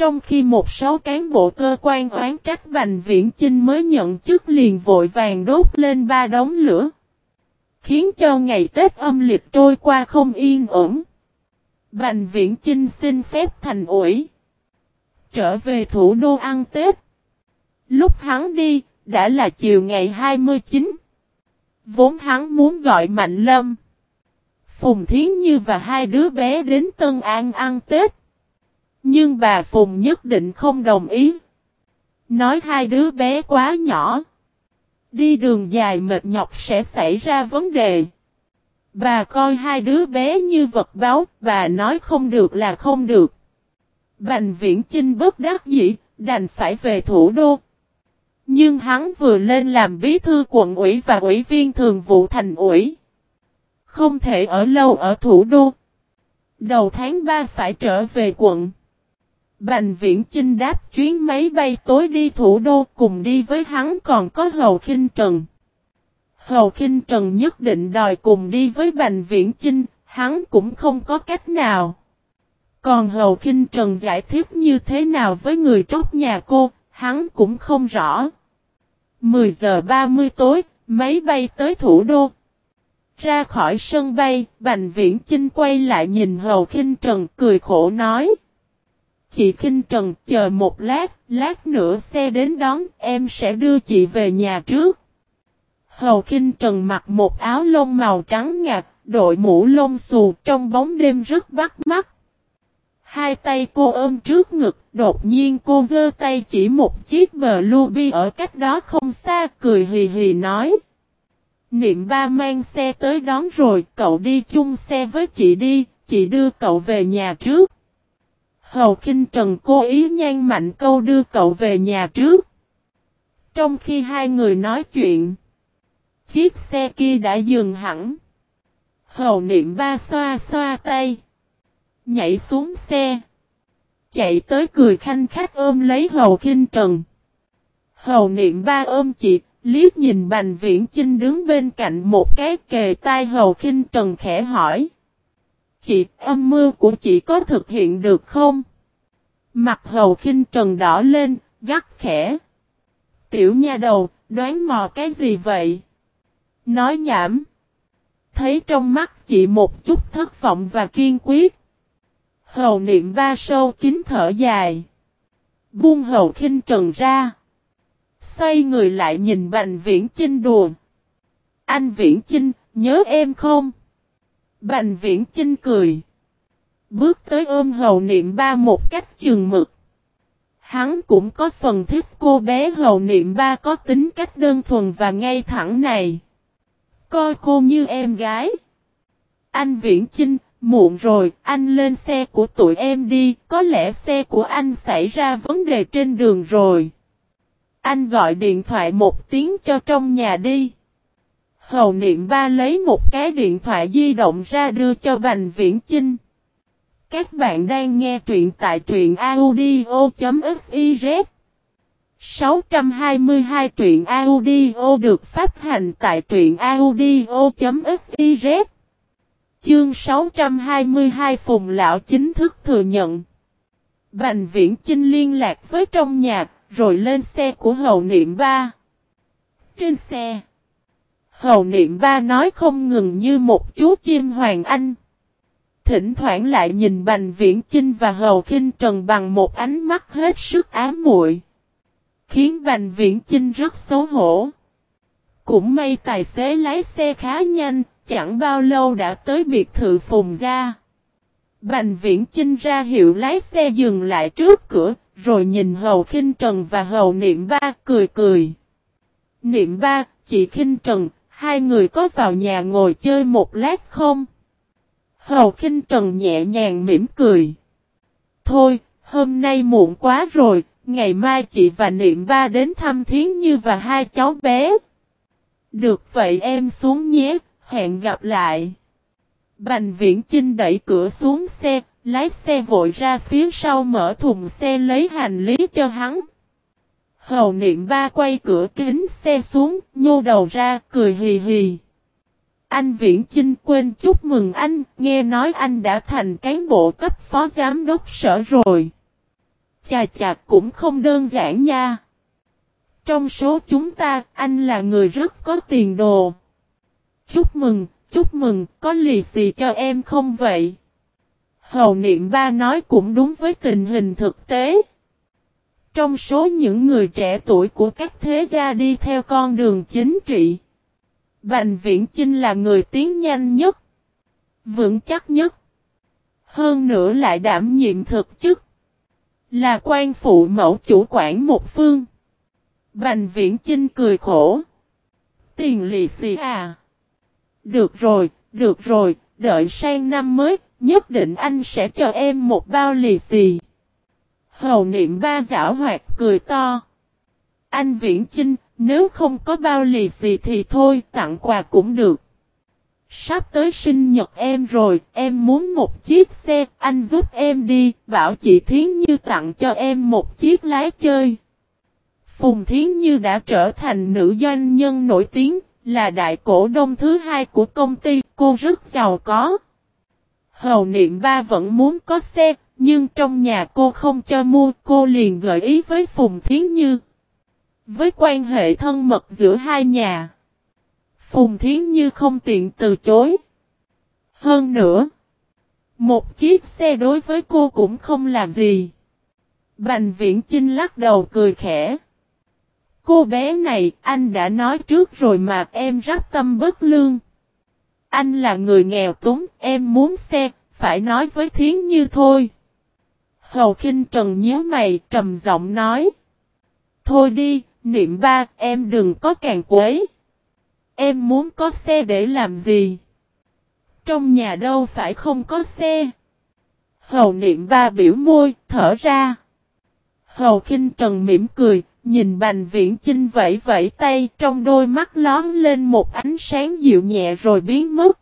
Trong khi một số cán bộ cơ quan oán trách Bành Viễn Chinh mới nhận chức liền vội vàng đốt lên ba đống lửa. Khiến cho ngày Tết âm lịch trôi qua không yên ổn. Bành viễn Chinh xin phép thành ủi. Trở về thủ đô ăn Tết. Lúc hắn đi, đã là chiều ngày 29. Vốn hắn muốn gọi Mạnh Lâm. Phùng Thiến Như và hai đứa bé đến Tân An ăn Tết. Nhưng bà Phùng nhất định không đồng ý. Nói hai đứa bé quá nhỏ. Đi đường dài mệt nhọc sẽ xảy ra vấn đề. Bà coi hai đứa bé như vật báo, bà nói không được là không được. Bành viễn Chinh bất đắc dĩ, đành phải về thủ đô. Nhưng hắn vừa lên làm bí thư quận ủy và ủy viên thường vụ thành ủy. Không thể ở lâu ở thủ đô. Đầu tháng 3 phải trở về quận. Bành viễn Chinh đáp chuyến máy bay tối đi thủ đô cùng đi với hắn còn có Hầu khinh Trần. Hầu khinh Trần nhất định đòi cùng đi với Bành viễn Chinh, hắn cũng không có cách nào. Còn Hầu khinh Trần giải thích như thế nào với người tróc nhà cô, hắn cũng không rõ. 10 giờ 30 tối, máy bay tới thủ đô. Ra khỏi sân bay, Bành Viễn Chinh quay lại nhìn Hầu khinh Trần cười khổ nói. Chị khinh Trần chờ một lát, lát nữa xe đến đón, em sẽ đưa chị về nhà trước. Hầu khinh Trần mặc một áo lông màu trắng ngạc, đội mũ lông xù trong bóng đêm rất bắt mắt. Hai tay cô ôm trước ngực, đột nhiên cô giơ tay chỉ một chiếc bờ lubi ở cách đó không xa, cười hì hì nói. Niệm ba mang xe tới đón rồi, cậu đi chung xe với chị đi, chị đưa cậu về nhà trước. Hầu Kinh Trần cố ý nhan mạnh câu đưa cậu về nhà trước. Trong khi hai người nói chuyện, chiếc xe kia đã dừng hẳn. Hầu niệm ba xoa xoa tay. Nhảy xuống xe. Chạy tới cười khanh khách ôm lấy hầu Kinh trần. Hầu niệm ba ôm chị, liếc nhìn bành viễn chinh đứng bên cạnh một cái kề tai hầu Kinh trần khẽ hỏi. Chị, âm mưu của chị có thực hiện được không? Mặt hầu khinh trần đỏ lên, gắt khẽ. Tiểu nha đầu, đoán mò cái gì vậy? Nói nhảm. Thấy trong mắt chị một chút thất vọng và kiên quyết. Hầu niệm ba sâu kín thở dài. Buông hầu khinh trần ra. Xoay người lại nhìn Bành Viễn Chinh đùa. Anh Viễn Chinh, nhớ em không? Bành Viễn Chinh cười. Bước tới ôm hầu niệm ba một cách chừng mực. Hắn cũng có phần thích cô bé hầu niệm ba có tính cách đơn thuần và ngay thẳng này. Coi cô như em gái. Anh Viễn Chinh, muộn rồi, anh lên xe của tụi em đi, có lẽ xe của anh xảy ra vấn đề trên đường rồi. Anh gọi điện thoại một tiếng cho trong nhà đi. Hầu niệm ba lấy một cái điện thoại di động ra đưa cho Bành Viễn Chinh. Các bạn đang nghe truyện tại truyện audio.fiz 622 truyện audio được phát hành tại truyện audio.fiz Chương 622 Phùng Lão chính thức thừa nhận Bành Viễn Chinh liên lạc với trong nhạc rồi lên xe của Hầu Niệm Ba. Trên xe Hầu Niệm Ba nói không ngừng như một chú chim hoàng anh thỉnh thoảng lại nhìn Bành Viễn Chinh và Hầu Kinh Trần bằng một ánh mắt hết sức ám muội, khiến Bành Viễn Chinh rất xấu hổ. Cũng may tài xế lái xe khá nhanh, chẳng bao lâu đã tới biệt thự Phùng gia. Bành Viễn Chinh ra hiệu lái xe dừng lại trước cửa, rồi nhìn Hầu Kinh Trần và Hầu Niệm Ba cười cười. Niệm Ba, chị Kinh Trần, hai người có vào nhà ngồi chơi một lát không? Hầu khinh Trần nhẹ nhàng mỉm cười. Thôi, hôm nay muộn quá rồi, ngày mai chị và Niệm Ba đến thăm Thiến Như và hai cháu bé. Được vậy em xuống nhé, hẹn gặp lại. Bành viễn Chinh đẩy cửa xuống xe, lái xe vội ra phía sau mở thùng xe lấy hành lý cho hắn. Hầu niệm ba quay cửa kính xe xuống, nhô đầu ra, cười hì hì. Anh Viễn Chinh quên chúc mừng anh, nghe nói anh đã thành cán bộ cấp phó giám đốc sở rồi. Chà chà cũng không đơn giản nha. Trong số chúng ta, anh là người rất có tiền đồ. Chúc mừng, chúc mừng, có lì xì cho em không vậy? Hầu niệm ba nói cũng đúng với tình hình thực tế. Trong số những người trẻ tuổi của các thế gia đi theo con đường chính trị. Bành Viễn Chinh là người tiến nhanh nhất, vững chắc nhất. Hơn nữa lại đảm nhiệm thực chức. Là quan phụ mẫu chủ quản một phương. Bành Viễn Chinh cười khổ. Tiền lì xì à. Được rồi, được rồi, đợi sang năm mới, nhất định anh sẽ cho em một bao lì xì. Hầu niệm ba giả hoạt cười to. Anh Viễn Chinh, nếu không có bao lì xì thì thôi, tặng quà cũng được. Sắp tới sinh nhật em rồi, em muốn một chiếc xe, anh giúp em đi, bảo chị Thiến Như tặng cho em một chiếc lái chơi. Phùng Thiến Như đã trở thành nữ doanh nhân nổi tiếng, là đại cổ đông thứ hai của công ty, cô rất giàu có. Hầu niệm ba vẫn muốn có xe, nhưng trong nhà cô không cho mua, cô liền gợi ý với Phùng Thiến Như. Với quan hệ thân mật giữa hai nhà, Phùng Thiến Như không tiện từ chối. Hơn nữa, một chiếc xe đối với cô cũng không là gì. Bành viễn Chinh lắc đầu cười khẽ. Cô bé này, anh đã nói trước rồi mà em rắc tâm bất lương. Anh là người nghèo túng, em muốn xe, phải nói với Thiến Như thôi. Hầu khinh Trần nhớ mày, trầm giọng nói. Thôi đi, niệm ba, em đừng có càng quấy. Em muốn có xe để làm gì? Trong nhà đâu phải không có xe. Hầu niệm ba biểu môi, thở ra. Hầu khinh Trần mỉm cười, Nhìn Bành Viễn Chinh vẫy vẫy tay trong đôi mắt lón lên một ánh sáng dịu nhẹ rồi biến mất.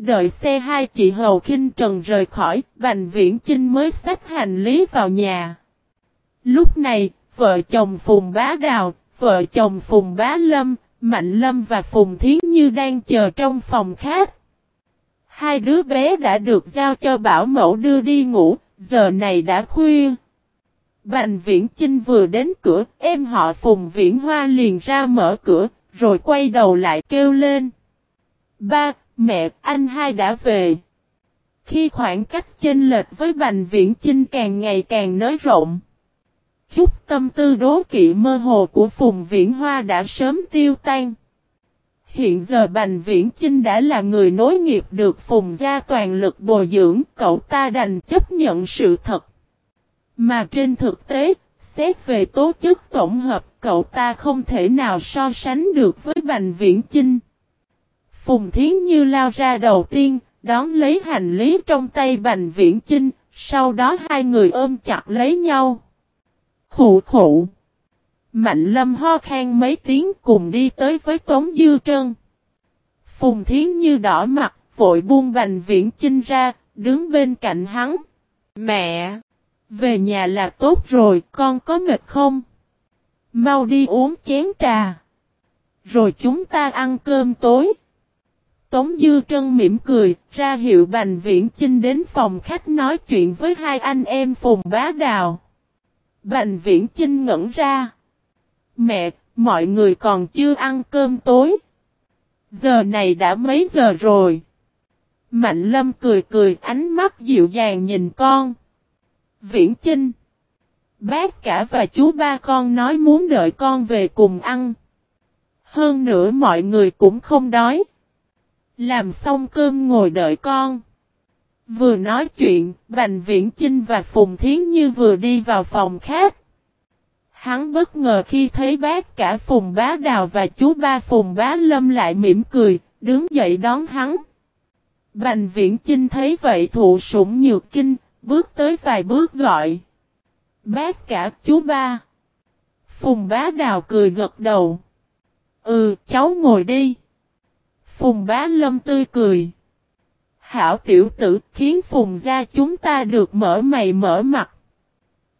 Đợi xe hai chị Hầu khinh Trần rời khỏi, Bành Viễn Chinh mới xách hành lý vào nhà. Lúc này, vợ chồng Phùng Bá Đào, vợ chồng Phùng Bá Lâm, Mạnh Lâm và Phùng Thiến Như đang chờ trong phòng khác. Hai đứa bé đã được giao cho bảo mẫu đưa đi ngủ, giờ này đã khuya. Bành viễn Chinh vừa đến cửa, em họ Phùng Viễn Hoa liền ra mở cửa, rồi quay đầu lại kêu lên. Ba, mẹ, anh hai đã về. Khi khoảng cách chênh lệch với Bành Viễn Chinh càng ngày càng nới rộng. Chút tâm tư đố kỵ mơ hồ của Phùng Viễn Hoa đã sớm tiêu tan. Hiện giờ Bành Viễn Chinh đã là người nối nghiệp được Phùng gia toàn lực bồi dưỡng, cậu ta đành chấp nhận sự thật. Mà trên thực tế, xét về tố chức tổng hợp, cậu ta không thể nào so sánh được với Bành Viễn Chinh. Phùng Thiến Như lao ra đầu tiên, đón lấy hành lý trong tay Bành Viễn Chinh, sau đó hai người ôm chặt lấy nhau. Khụ khụ. Mạnh lâm ho khan mấy tiếng cùng đi tới với Tống Dư Trân. Phùng Thiến Như đỏ mặt, vội buông Bành Viễn Chinh ra, đứng bên cạnh hắn. Mẹ! Về nhà là tốt rồi, con có mệt không? Mau đi uống chén trà. Rồi chúng ta ăn cơm tối. Tống Dư Trân mỉm cười, ra hiệu Bành Viễn Chinh đến phòng khách nói chuyện với hai anh em Phùng Bá Đào. Bành Viễn Chinh ngẩn ra. Mẹ, mọi người còn chưa ăn cơm tối. Giờ này đã mấy giờ rồi? Mạnh Lâm cười cười ánh mắt dịu dàng nhìn con. Viễn Chinh. Bác cả và chú ba con nói muốn đợi con về cùng ăn. Hơn nữa mọi người cũng không đói. Làm xong cơm ngồi đợi con. Vừa nói chuyện, Bành Viễn Chinh và Phùng Thiến Như vừa đi vào phòng khác. Hắn bất ngờ khi thấy bác cả Phùng Bá Đào và chú ba Phùng Bá Lâm lại mỉm cười, đứng dậy đón hắn. Bành Viễn Chinh thấy vậy thụ sủng nhược kinh, Bước tới vài bước gọi. Bác cả chú ba. Phùng bá đào cười gật đầu. Ừ, cháu ngồi đi. Phùng bá lâm tươi cười. Hảo tiểu tử khiến phùng gia chúng ta được mở mày mở mặt.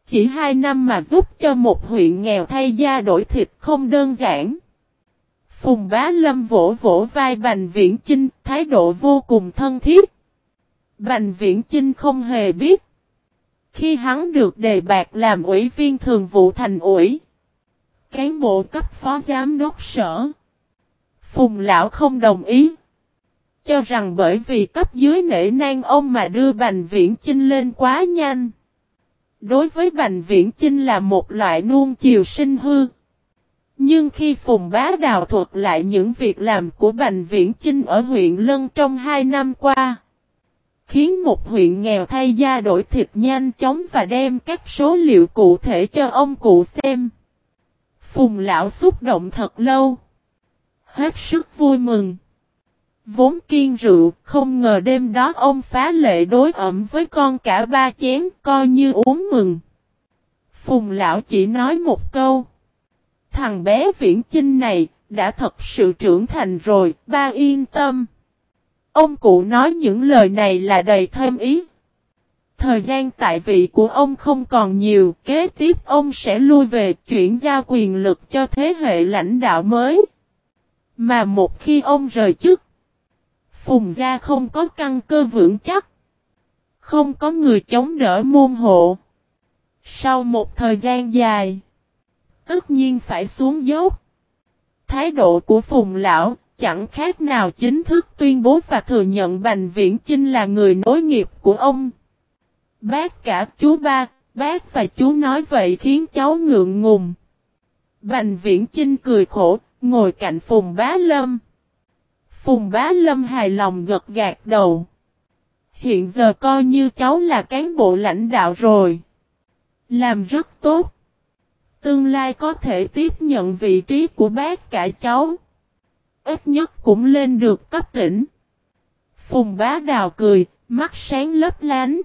Chỉ hai năm mà giúp cho một huyện nghèo thay da đổi thịt không đơn giản. Phùng bá lâm vỗ vỗ vai Bành Viễn Chinh, thái độ vô cùng thân thiết. Bành Viễn Chinh không hề biết. Khi hắn được đề bạc làm ủy viên thường vụ thành ủy, cán bộ cấp phó giám đốc sở, Phùng Lão không đồng ý. Cho rằng bởi vì cấp dưới nể nang ông mà đưa Bành Viễn Chinh lên quá nhanh. Đối với Bành Viễn Chinh là một loại nuông chiều sinh hư. Nhưng khi Phùng Bá Đào thuật lại những việc làm của Bành Viễn Chinh ở huyện Lân trong hai năm qua, khiến một huyện nghèo thay da đổi thịt nhanh chóng và đem các số liệu cụ thể cho ông cụ xem. Phùng lão xúc động thật lâu. Hết sức vui mừng. Vốn kiên rượu, không ngờ đêm đó ông phá lệ đối ẩm với con cả ba chén, coi như uống mừng. Phùng lão chỉ nói một câu. Thằng bé viễn chinh này, đã thật sự trưởng thành rồi, ba yên tâm. Ông cụ nói những lời này là đầy thêm ý. Thời gian tại vị của ông không còn nhiều, kế tiếp ông sẽ lui về chuyển giao quyền lực cho thế hệ lãnh đạo mới. Mà một khi ông rời chức, Phùng gia không có căn cơ vững chắc. Không có người chống đỡ môn hộ. Sau một thời gian dài, tất nhiên phải xuống dốc. Thái độ của Phùng Lão chẳng khác nào chính thức tuyên bố và thừa nhận Bành Viễn Chinh là người nối nghiệp của ông. Bác cả chú ba, bác và chú nói vậy khiến cháu ngượng ngùng. Bành Viễn Chinh cười khổ, ngồi cạnh Phùng Bá Lâm. Phùng Bá Lâm hài lòng gật gạt đầu. Hiện giờ coi như cháu là cán bộ lãnh đạo rồi. Làm rất tốt. Tương lai có thể tiếp nhận vị trí của bác cả cháu. Ít nhất cũng lên được cấp tỉnh. Phùng bá đào cười, mắt sáng lấp lánh.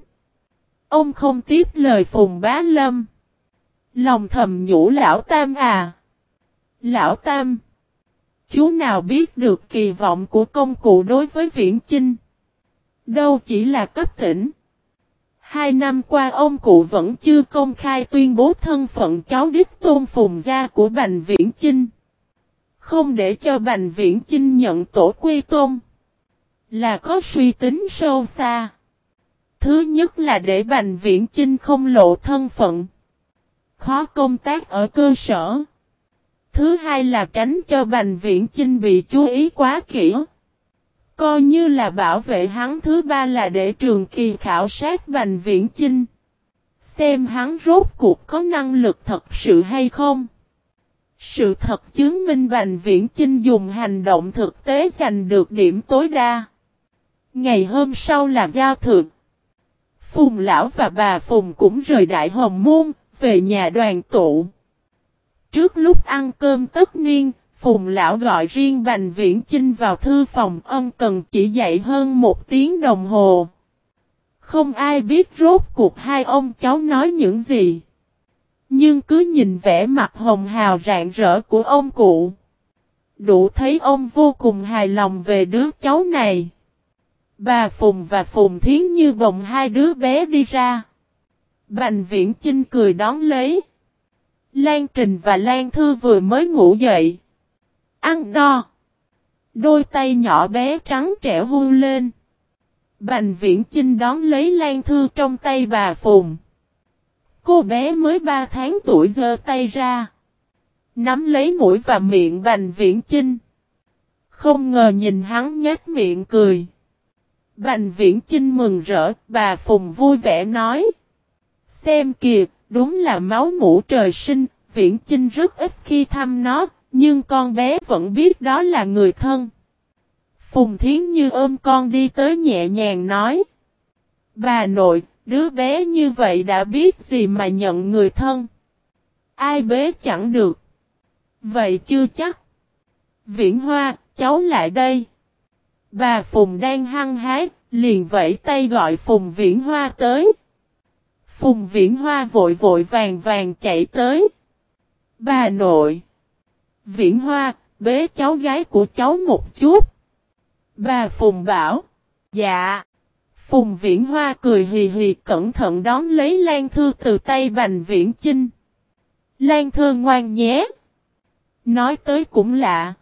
Ông không tiếp lời Phùng bá lâm. Lòng thầm nhủ lão tam à. Lão tam. Chú nào biết được kỳ vọng của công cụ đối với viễn chinh. Đâu chỉ là cấp tỉnh. Hai năm qua ông cụ vẫn chưa công khai tuyên bố thân phận cháu đích tôn phùng gia của Bành Viễn Chinh. Không để cho Bành Viễn Chinh nhận tổ quy tôn. Là có suy tính sâu xa. Thứ nhất là để Bành Viễn Chinh không lộ thân phận. Khó công tác ở cơ sở. Thứ hai là tránh cho Bành Viễn Chinh bị chú ý quá kỹ. Coi như là bảo vệ hắn thứ ba là để trường kỳ khảo sát Bành Viễn Chinh. Xem hắn rốt cuộc có năng lực thật sự hay không. Sự thật chứng minh Bành Viễn Chinh dùng hành động thực tế giành được điểm tối đa. Ngày hôm sau là giao thượng. Phùng Lão và bà Phùng cũng rời Đại Hồng Môn, về nhà đoàn tụ. Trước lúc ăn cơm tất niên, Phùng Lão gọi riêng Bành Viễn Chinh vào thư phòng ân cần chỉ dạy hơn một tiếng đồng hồ. Không ai biết rốt cuộc hai ông cháu nói những gì. Nhưng cứ nhìn vẻ mặt hồng hào rạng rỡ của ông cụ. Đủ thấy ông vô cùng hài lòng về đứa cháu này. Bà Phùng và Phùng Thiến như bồng hai đứa bé đi ra. Bành viễn Chinh cười đón lấy. Lan Trình và Lan Thư vừa mới ngủ dậy. Ăn no. Đôi tay nhỏ bé trắng trẻo hôn lên. Bành viễn Chinh đón lấy Lan Thư trong tay bà Phùng. Cô bé mới 3 tháng tuổi giơ tay ra. Nắm lấy mũi và miệng Bành Viễn Chinh. Không ngờ nhìn hắn nhếch miệng cười. Bành Viễn Chinh mừng rỡ, bà Phùng vui vẻ nói. Xem kìa, đúng là máu mũ trời sinh, Viễn Chinh rất ít khi thăm nó, nhưng con bé vẫn biết đó là người thân. Phùng Thiến Như ôm con đi tới nhẹ nhàng nói. Bà nội, Đứa bé như vậy đã biết gì mà nhận người thân. Ai bế chẳng được. Vậy chưa chắc. Viễn Hoa, cháu lại đây. Bà Phùng đang hăng hái, liền vẫy tay gọi Phùng Viễn Hoa tới. Phùng Viễn Hoa vội vội vàng vàng chạy tới. Bà nội. Viễn Hoa, bế cháu gái của cháu một chút. Bà Phùng bảo. Dạ. Phùng Viễn Hoa cười hì hì cẩn thận đón lấy Lan Thư từ tay Bành Viễn Chinh. Lan Thư ngoan nhé. Nói tới cũng lạ.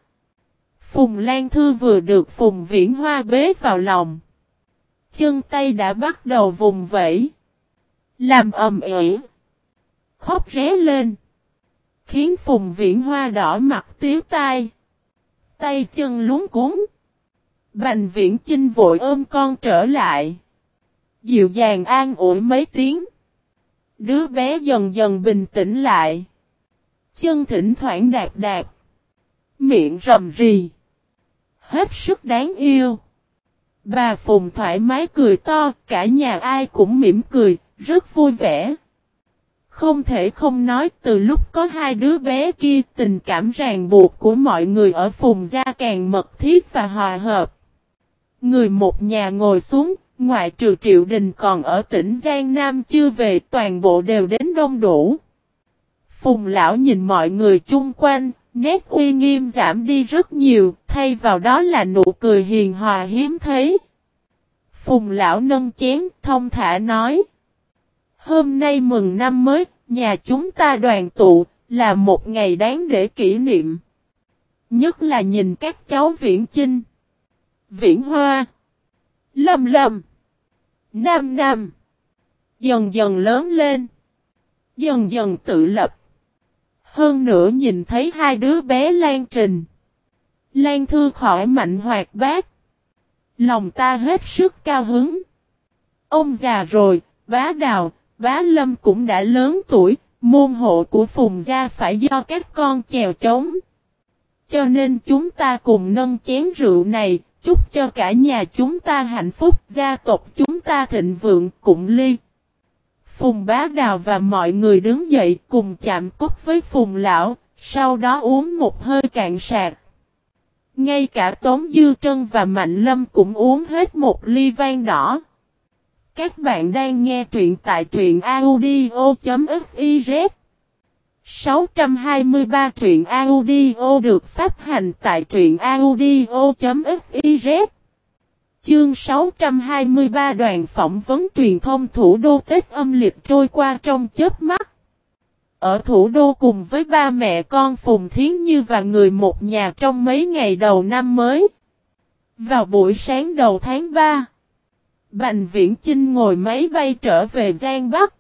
Phùng Lan Thư vừa được Phùng Viễn Hoa bế vào lòng. Chân tay đã bắt đầu vùng vẫy. Làm ầm ĩ. Khóc ré lên. Khiến Phùng Viễn Hoa đỏ mặt tiếu tai. Tay chân luống cuốn. Bành viễn chinh vội ôm con trở lại. Dịu dàng an ủi mấy tiếng. Đứa bé dần dần bình tĩnh lại. Chân thỉnh thoảng đạp đạp. Miệng rầm rì. Hết sức đáng yêu. Bà Phùng thoải mái cười to, cả nhà ai cũng mỉm cười, rất vui vẻ. Không thể không nói từ lúc có hai đứa bé kia tình cảm ràng buộc của mọi người ở Phùng Gia càng mật thiết và hòa hợp. Người một nhà ngồi xuống, ngoại trừ Triệu Đình còn ở tỉnh Giang Nam chưa về toàn bộ đều đến đông đủ. Phùng lão nhìn mọi người chung quanh, nét uy nghiêm giảm đi rất nhiều, thay vào đó là nụ cười hiền hòa hiếm thấy. Phùng lão nâng chén, thông thả nói. Hôm nay mừng năm mới, nhà chúng ta đoàn tụ, là một ngày đáng để kỷ niệm. Nhất là nhìn các cháu viễn chinh, viễn hoa, lâm lâm, nam nam, dần dần lớn lên, dần dần tự lập. Hơn nữa nhìn thấy hai đứa bé Lan Trình. Lan Thư khỏi mạnh hoạt bát. Lòng ta hết sức cao hứng. Ông già rồi, bá đào, bá lâm cũng đã lớn tuổi, môn hộ của phùng gia phải do các con chèo chống. Cho nên chúng ta cùng nâng chén rượu này, chúc cho cả nhà chúng ta hạnh phúc, gia tộc chúng ta thịnh vượng, cũng ly. Phùng bá đào và mọi người đứng dậy cùng chạm cốc với phùng lão, sau đó uống một hơi cạn sạc. Ngay cả Tống Dư Trân và Mạnh Lâm cũng uống hết một ly vang đỏ. Các bạn đang nghe truyện tại truyện audio.fiz 623 truyện audio được phát hành tại truyện audio.fiz Chương 623 đoàn phỏng vấn truyền thông thủ đô Tết âm lịch trôi qua trong chớp mắt. Ở thủ đô cùng với ba mẹ con Phùng Thiến Như và người một nhà trong mấy ngày đầu năm mới. Vào buổi sáng đầu tháng 3, Bành Viễn Chinh ngồi máy bay trở về Giang Bắc.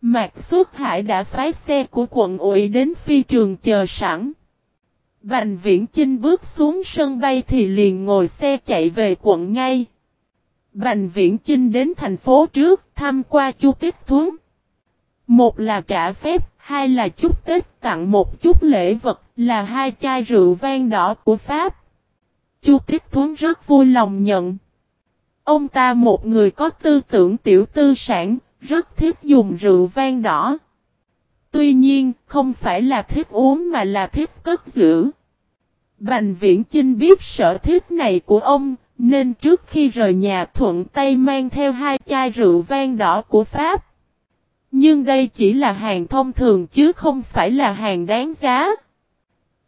Mạc Xuất Hải đã phái xe của quận ủy đến phi trường chờ sẵn. Bành Viễn Chinh bước xuống sân bay thì liền ngồi xe chạy về quận ngay. Bành Viễn Chinh đến thành phố trước thăm qua chu Tích Thuấn. Một là trả phép, hai là chúc Tết tặng một chút lễ vật là hai chai rượu vang đỏ của Pháp. Chu Tích Thuấn rất vui lòng nhận. Ông ta một người có tư tưởng tiểu tư sản, rất thích dùng rượu vang đỏ. Tuy nhiên, không phải là thích uống mà là thích cất giữ. Bành viễn Chinh biết sở thích này của ông, nên trước khi rời nhà thuận tay mang theo hai chai rượu vang đỏ của Pháp. Nhưng đây chỉ là hàng thông thường chứ không phải là hàng đáng giá.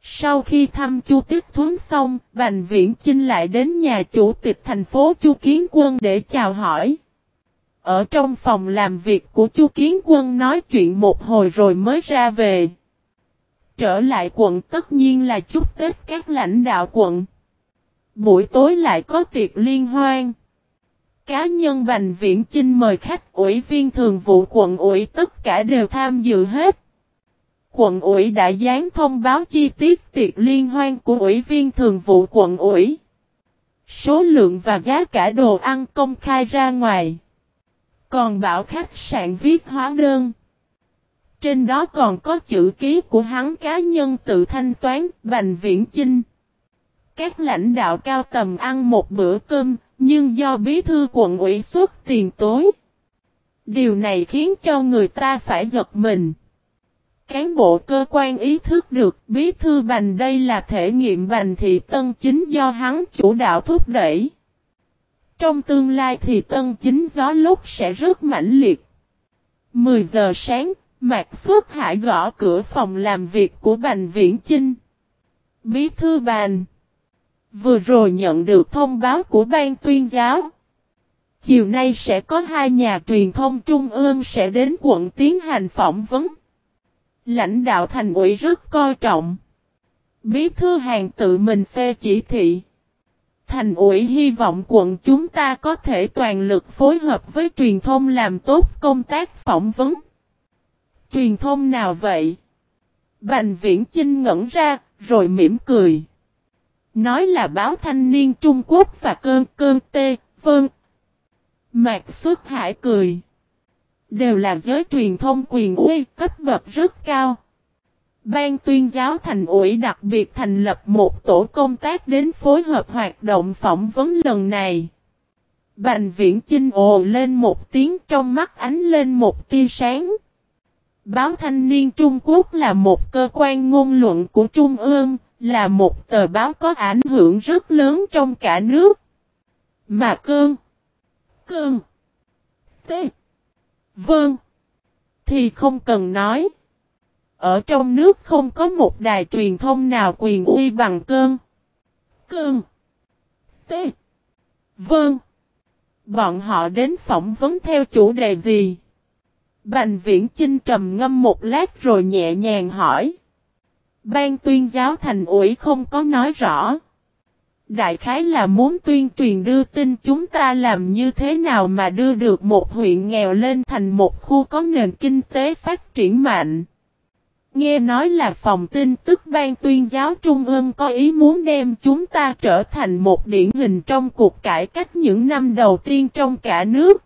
Sau khi thăm Chu Tiết Thuấn xong, Bành Viễn Chinh lại đến nhà chủ tịch thành phố Chu Kiến Quân để chào hỏi. Ở trong phòng làm việc của Chu Kiến Quân nói chuyện một hồi rồi mới ra về. Trở lại quận tất nhiên là chúc Tết các lãnh đạo quận. Buổi tối lại có tiệc liên hoan. Cá nhân Bành Viễn Chinh mời khách ủy viên thường vụ quận ủy tất cả đều tham dự hết. Quận ủy đã dán thông báo chi tiết tiệc liên hoan của ủy viên thường vụ quận ủy. Số lượng và giá cả đồ ăn công khai ra ngoài. Còn bảo khách sạn viết hóa đơn. Trên đó còn có chữ ký của hắn cá nhân tự thanh toán, Bành Viễn Chinh. Các lãnh đạo cao tầm ăn một bữa cơm, nhưng do bí thư quận ủy xuất tiền tối. Điều này khiến cho người ta phải giật mình. Cán bộ cơ quan ý thức được bí thư bành đây là thể nghiệm bành thị tân chính do hắn chủ đạo thúc đẩy. Trong tương lai thì tân chính gió lúc sẽ rất mãnh liệt. 10 giờ sáng, Mạc Xuất Hải gõ cửa phòng làm việc của Bành Viễn Chinh. Bí thư bàn. Vừa rồi nhận được thông báo của ban tuyên giáo. Chiều nay sẽ có hai nhà truyền thông trung ương sẽ đến quận tiến hành phỏng vấn. Lãnh đạo thành ủy rất coi trọng. Bí thư hàng tự mình phê chỉ thị. Thành ủy hy vọng quận chúng ta có thể toàn lực phối hợp với truyền thông làm tốt công tác phỏng vấn. Truyền thông nào vậy? Bành viễn Chinh ngẩn ra, rồi mỉm cười. Nói là báo thanh niên Trung Quốc và cơn cơn tê, vâng. Mạc xuất hải cười. Đều là giới truyền thông quyền uy cấp bậc rất cao. Ban tuyên giáo thành ủy đặc biệt thành lập một tổ công tác đến phối hợp hoạt động phỏng vấn lần này. Bành viễn chinh ồ lên một tiếng trong mắt ánh lên một tia sáng. Báo Thanh niên Trung Quốc là một cơ quan ngôn luận của Trung ương, là một tờ báo có ảnh hưởng rất lớn trong cả nước. Mà cơn, cơn, tê, vâng, thì không cần nói. Ở trong nước không có một đài truyền thông nào quyền uy bằng cơn, cơn, tê, vâng. Bọn họ đến phỏng vấn theo chủ đề gì? Bành viễn Chinh trầm ngâm một lát rồi nhẹ nhàng hỏi. Ban tuyên giáo thành ủy không có nói rõ. Đại khái là muốn tuyên truyền đưa tin chúng ta làm như thế nào mà đưa được một huyện nghèo lên thành một khu có nền kinh tế phát triển mạnh. Nghe nói là phòng tin tức ban tuyên giáo trung ương có ý muốn đem chúng ta trở thành một điển hình trong cuộc cải cách những năm đầu tiên trong cả nước.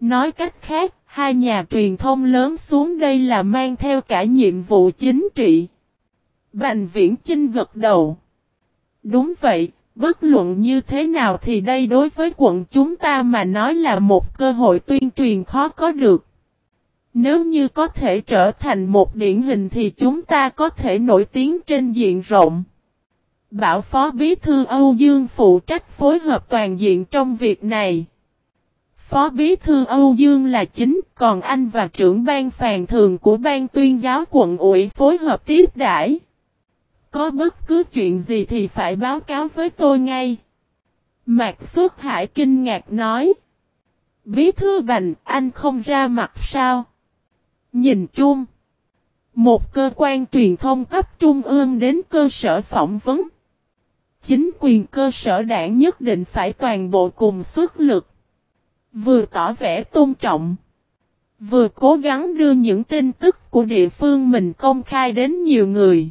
Nói cách khác, hai nhà truyền thông lớn xuống đây là mang theo cả nhiệm vụ chính trị. Bành viễn Chinh gật đầu. Đúng vậy, bất luận như thế nào thì đây đối với quận chúng ta mà nói là một cơ hội tuyên truyền khó có được. Nếu như có thể trở thành một điển hình thì chúng ta có thể nổi tiếng trên diện rộng. Bảo Phó Bí Thư Âu Dương phụ trách phối hợp toàn diện trong việc này. Phó Bí Thư Âu Dương là chính, còn anh và trưởng ban phàn thường của ban tuyên giáo quận ủy phối hợp tiếp đãi. Có bất cứ chuyện gì thì phải báo cáo với tôi ngay. Mạc Xuất Hải kinh ngạc nói. Bí Thư Bành, anh không ra mặt sao? Nhìn chung, một cơ quan truyền thông cấp trung ương đến cơ sở phỏng vấn. Chính quyền cơ sở đảng nhất định phải toàn bộ cùng xuất lực. Vừa tỏ vẻ tôn trọng. Vừa cố gắng đưa những tin tức của địa phương mình công khai đến nhiều người.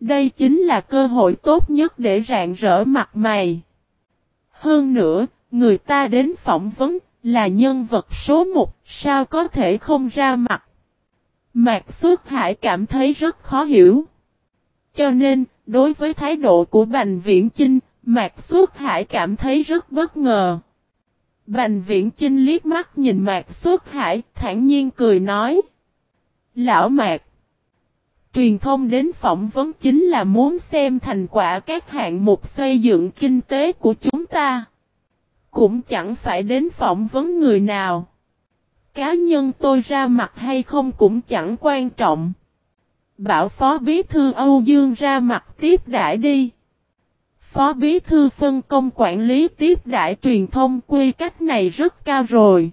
Đây chính là cơ hội tốt nhất để rạng rỡ mặt mày. Hơn nữa, người ta đến phỏng vấn là nhân vật số một, sao có thể không ra mặt? Mạc Xuất Hải cảm thấy rất khó hiểu. Cho nên, đối với thái độ của Bành Viễn Chinh, Mạc Xuất Hải cảm thấy rất bất ngờ. Bành Viễn Chinh liếc mắt nhìn Mạc Xuất Hải, thản nhiên cười nói. Lão Mạc, truyền thông đến phỏng vấn chính là muốn xem thành quả các hạng mục xây dựng kinh tế của chúng ta. Cũng chẳng phải đến phỏng vấn người nào. Cá nhân tôi ra mặt hay không cũng chẳng quan trọng. Bảo Phó Bí Thư Âu Dương ra mặt tiếp đãi đi. Phó Bí Thư phân công quản lý tiếp đãi truyền thông quy cách này rất cao rồi.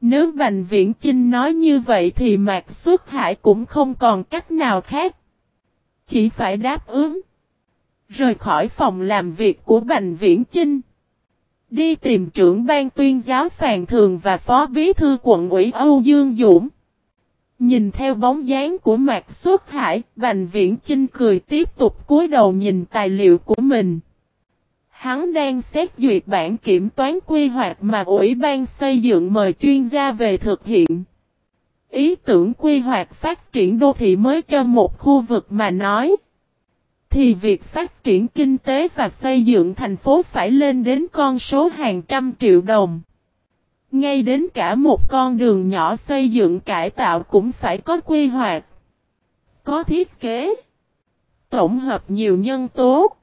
Nếu Bành Viễn Chinh nói như vậy thì Mạc Xuất Hải cũng không còn cách nào khác. Chỉ phải đáp ứng. Rời khỏi phòng làm việc của Bành Viễn Chinh. Đi tìm trưởng ban tuyên giáo Phàn Thường và Phó Bí Thư quận ủy Âu Dương Dũng. Nhìn theo bóng dáng của Mạc Xuất Hải, Bành Viễn Chinh cười tiếp tục cúi đầu nhìn tài liệu của mình. Hắn đang xét duyệt bản kiểm toán quy hoạch mà Ủy ban xây dựng mời chuyên gia về thực hiện. Ý tưởng quy hoạch phát triển đô thị mới cho một khu vực mà nói thì việc phát triển kinh tế và xây dựng thành phố phải lên đến con số hàng trăm triệu đồng. Ngay đến cả một con đường nhỏ xây dựng cải tạo cũng phải có quy hoạch, có thiết kế, tổng hợp nhiều nhân tố,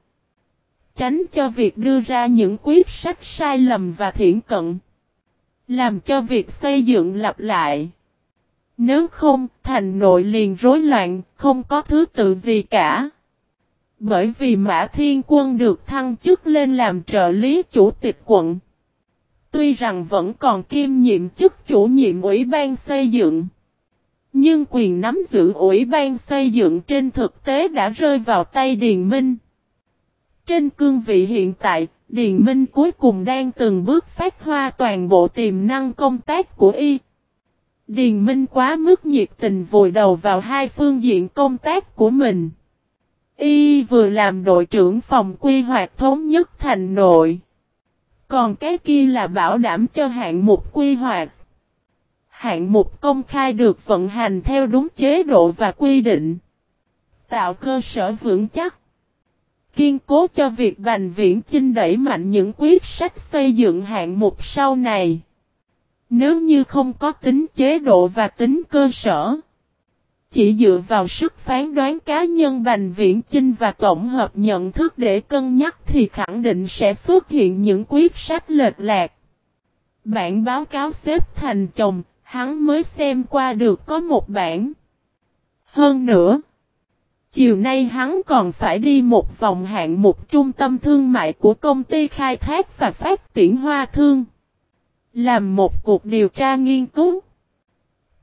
tránh cho việc đưa ra những quyết sách sai lầm và thiển cận, làm cho việc xây dựng lặp lại. Nếu không, thành nội liền rối loạn, không có thứ tự gì cả. Bởi vì Mã Thiên Quân được thăng chức lên làm trợ lý chủ tịch quận. Tuy rằng vẫn còn kiêm nhiệm chức chủ nhiệm ủy ban xây dựng. Nhưng quyền nắm giữ ủy ban xây dựng trên thực tế đã rơi vào tay Điền Minh. Trên cương vị hiện tại, Điền Minh cuối cùng đang từng bước phát hoa toàn bộ tiềm năng công tác của y. Điền Minh quá mức nhiệt tình vùi đầu vào hai phương diện công tác của mình. Y vừa làm đội trưởng phòng quy hoạch thống nhất thành nội. Còn cái kia là bảo đảm cho hạng mục quy hoạch. Hạng mục công khai được vận hành theo đúng chế độ và quy định. Tạo cơ sở vững chắc. Kiên cố cho việc Bành Viễn Chinh đẩy mạnh những quyết sách xây dựng hạng mục sau này. Nếu như không có tính chế độ và tính cơ sở. Chỉ dựa vào sức phán đoán cá nhân Bành Viễn Chinh và tổng hợp nhận thức để cân nhắc thì khẳng định sẽ xuất hiện những quyết sách lệch lạc. Bản báo cáo xếp thành chồng, hắn mới xem qua được có một bản. Hơn nữa, chiều nay hắn còn phải đi một vòng hạng mục trung tâm thương mại của công ty khai thác và phát triển hoa thương. Làm một cuộc điều tra nghiên cứu.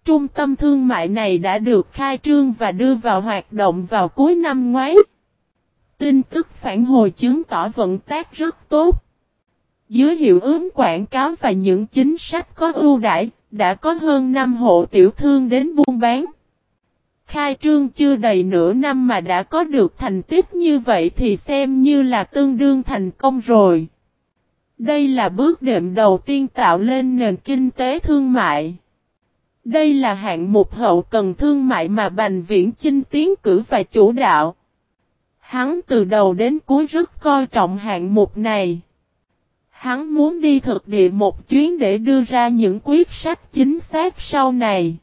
Trung tâm thương mại này đã được khai trương và đưa vào hoạt động vào cuối năm ngoái. Tin tức phản hồi chứng tỏ vận tác rất tốt. Dưới hiệu ứng quảng cáo và những chính sách có ưu đãi, đã có hơn 5 hộ tiểu thương đến buôn bán. Khai trương chưa đầy nửa năm mà đã có được thành tích như vậy thì xem như là tương đương thành công rồi. Đây là bước đệm đầu tiên tạo lên nền kinh tế thương mại. Đây là hạng mục hậu cần thương mại mà Bành Viễn Chinh tiến cử và chủ đạo. Hắn từ đầu đến cuối rất coi trọng hạng mục này. Hắn muốn đi thực địa một chuyến để đưa ra những quyết sách chính xác sau này.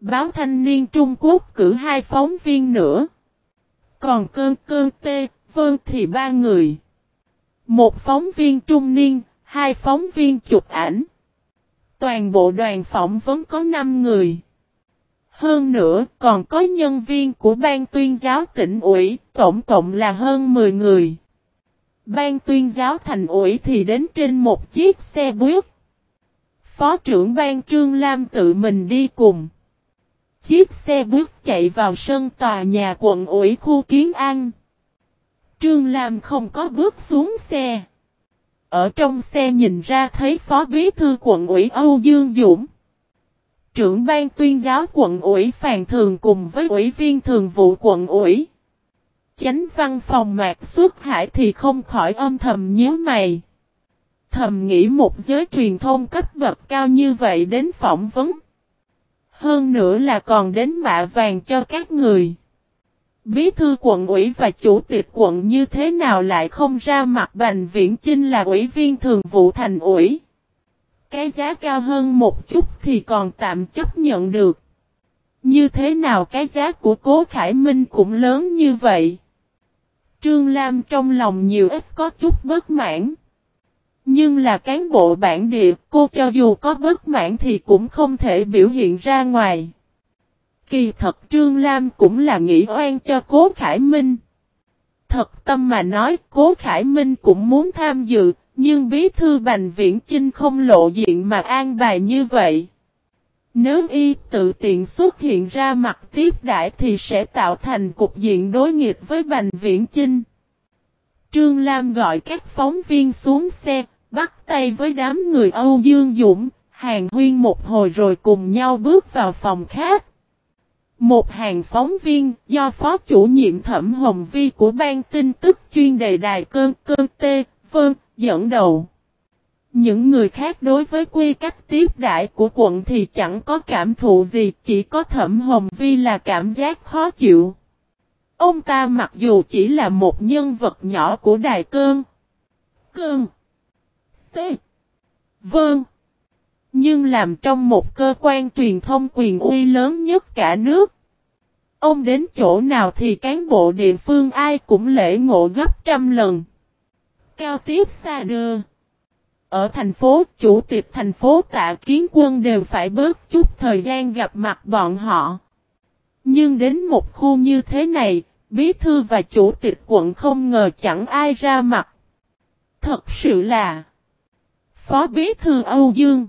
Báo Thanh niên Trung Quốc cử hai phóng viên nữa. Còn cơn cơn tê, vơn thì ba người. Một phóng viên trung niên, hai phóng viên chụp ảnh. Toàn bộ đoàn phỏng vấn có 5 người. Hơn nữa, còn có nhân viên của ban tuyên giáo tỉnh ủy, tổng cộng là hơn 10 người. Ban tuyên giáo thành ủy thì đến trên một chiếc xe buýt. Phó trưởng ban Trương Lam tự mình đi cùng. Chiếc xe bước chạy vào sân tòa nhà quận ủy khu Kiến An. Trương Lam không có bước xuống xe. Ở trong xe nhìn ra thấy Phó Bí Thư quận ủy Âu Dương Dũng. Trưởng ban tuyên giáo quận ủy Phàn Thường cùng với ủy viên thường vụ quận ủy. Chánh văn phòng mạc xuất hải thì không khỏi âm thầm nhớ mày. Thầm nghĩ một giới truyền thông cấp bậc cao như vậy đến phỏng vấn. Hơn nữa là còn đến mạ vàng cho các người. Bí thư quận ủy và chủ tịch quận như thế nào lại không ra mặt Bành Viễn Chinh là ủy viên thường vụ thành ủy. Cái giá cao hơn một chút thì còn tạm chấp nhận được. Như thế nào cái giá của Cố Khải Minh cũng lớn như vậy. Trương Lam trong lòng nhiều ít có chút bất mãn. Nhưng là cán bộ bản địa, cô cho dù có bất mãn thì cũng không thể biểu hiện ra ngoài. Kỳ thật Trương Lam cũng là nghĩ oan cho Cố Khải Minh. Thật tâm mà nói Cố Khải Minh cũng muốn tham dự, nhưng bí thư Bành Viễn Chinh không lộ diện mà an bài như vậy. Nếu y tự tiện xuất hiện ra mặt tiếp đại thì sẽ tạo thành cục diện đối nghịch với Bành Viễn Chinh. Trương Lam gọi các phóng viên xuống xe, bắt tay với đám người Âu Dương Dũng, hàng huyên một hồi rồi cùng nhau bước vào phòng khác. Một hàng phóng viên do phó chủ nhiệm Thẩm Hồng Vi của ban tin tức chuyên đề đài cơn cơn tê, vâng, dẫn đầu. Những người khác đối với quy cách tiếp đại của quận thì chẳng có cảm thụ gì, chỉ có Thẩm Hồng Vi là cảm giác khó chịu. Ông ta mặc dù chỉ là một nhân vật nhỏ của đài cơn. Cơn. T. Vâng. Nhưng làm trong một cơ quan truyền thông quyền uy lớn nhất cả nước. Ông đến chỗ nào thì cán bộ địa phương ai cũng lễ ngộ gấp trăm lần. Cao tiếp xa đưa. Ở thành phố, chủ tịch thành phố tạ kiến quân đều phải bớt chút thời gian gặp mặt bọn họ. Nhưng đến một khu như thế này, bí thư và chủ tịch quận không ngờ chẳng ai ra mặt. Thật sự là Phó bí thư Âu Dương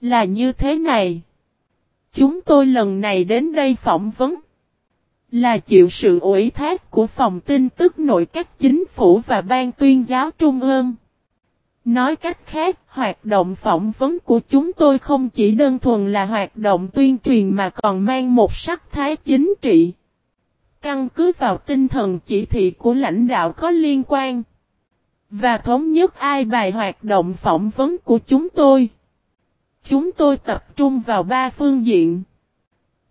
Là như thế này Chúng tôi lần này đến đây phỏng vấn Là chịu sự ủy thác của phòng tin tức nội các chính phủ và ban tuyên giáo trung ương Nói cách khác, hoạt động phỏng vấn của chúng tôi không chỉ đơn thuần là hoạt động tuyên truyền mà còn mang một sắc thái chính trị. Căn cứ vào tinh thần chỉ thị của lãnh đạo có liên quan. Và thống nhất ai bài hoạt động phỏng vấn của chúng tôi. Chúng tôi tập trung vào ba phương diện.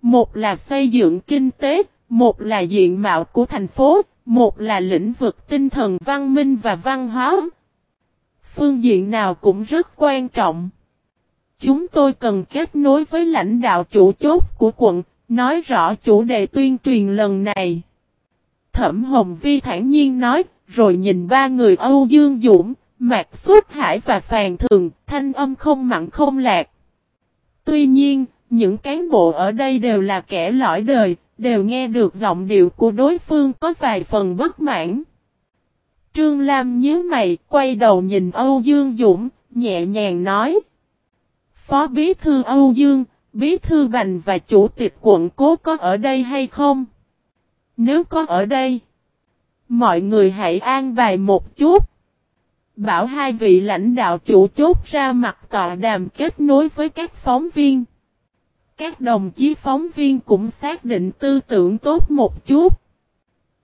Một là xây dựng kinh tế, một là diện mạo của thành phố, một là lĩnh vực tinh thần văn minh và văn hóa. Phương diện nào cũng rất quan trọng. Chúng tôi cần kết nối với lãnh đạo chủ chốt của quận, nói rõ chủ đề tuyên truyền lần này. Thẩm Hồng Vi thản nhiên nói, rồi nhìn ba người Âu Dương Dũng, Mạc Xuất Hải và Phàn Thường, thanh âm không mặn không lạc. Tuy nhiên, những cán bộ ở đây đều là kẻ lõi đời, đều nghe được giọng điệu của đối phương có vài phần bất mãn. Trương Lam nhớ mày, quay đầu nhìn Âu Dương Dũng, nhẹ nhàng nói. Phó Bí Thư Âu Dương, Bí Thư Bành và Chủ tịch quận cố có ở đây hay không? Nếu có ở đây, mọi người hãy an bài một chút. Bảo hai vị lãnh đạo chủ chốt ra mặt tọa đàm kết nối với các phóng viên. Các đồng chí phóng viên cũng xác định tư tưởng tốt một chút.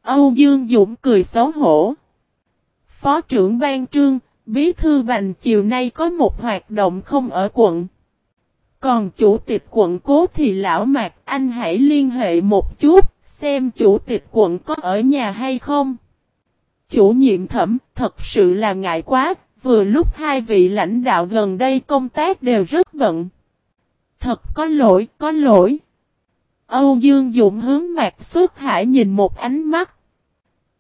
Âu Dương Dũng cười xấu hổ. Phó trưởng ban trương, bí thư bành chiều nay có một hoạt động không ở quận. Còn chủ tịch quận cố thì lão mạc anh hãy liên hệ một chút, xem chủ tịch quận có ở nhà hay không. Chủ nhiệm thẩm thật sự là ngại quá, vừa lúc hai vị lãnh đạo gần đây công tác đều rất bận. Thật có lỗi, có lỗi. Âu Dương Dũng hướng Mạc Xuất Hải nhìn một ánh mắt.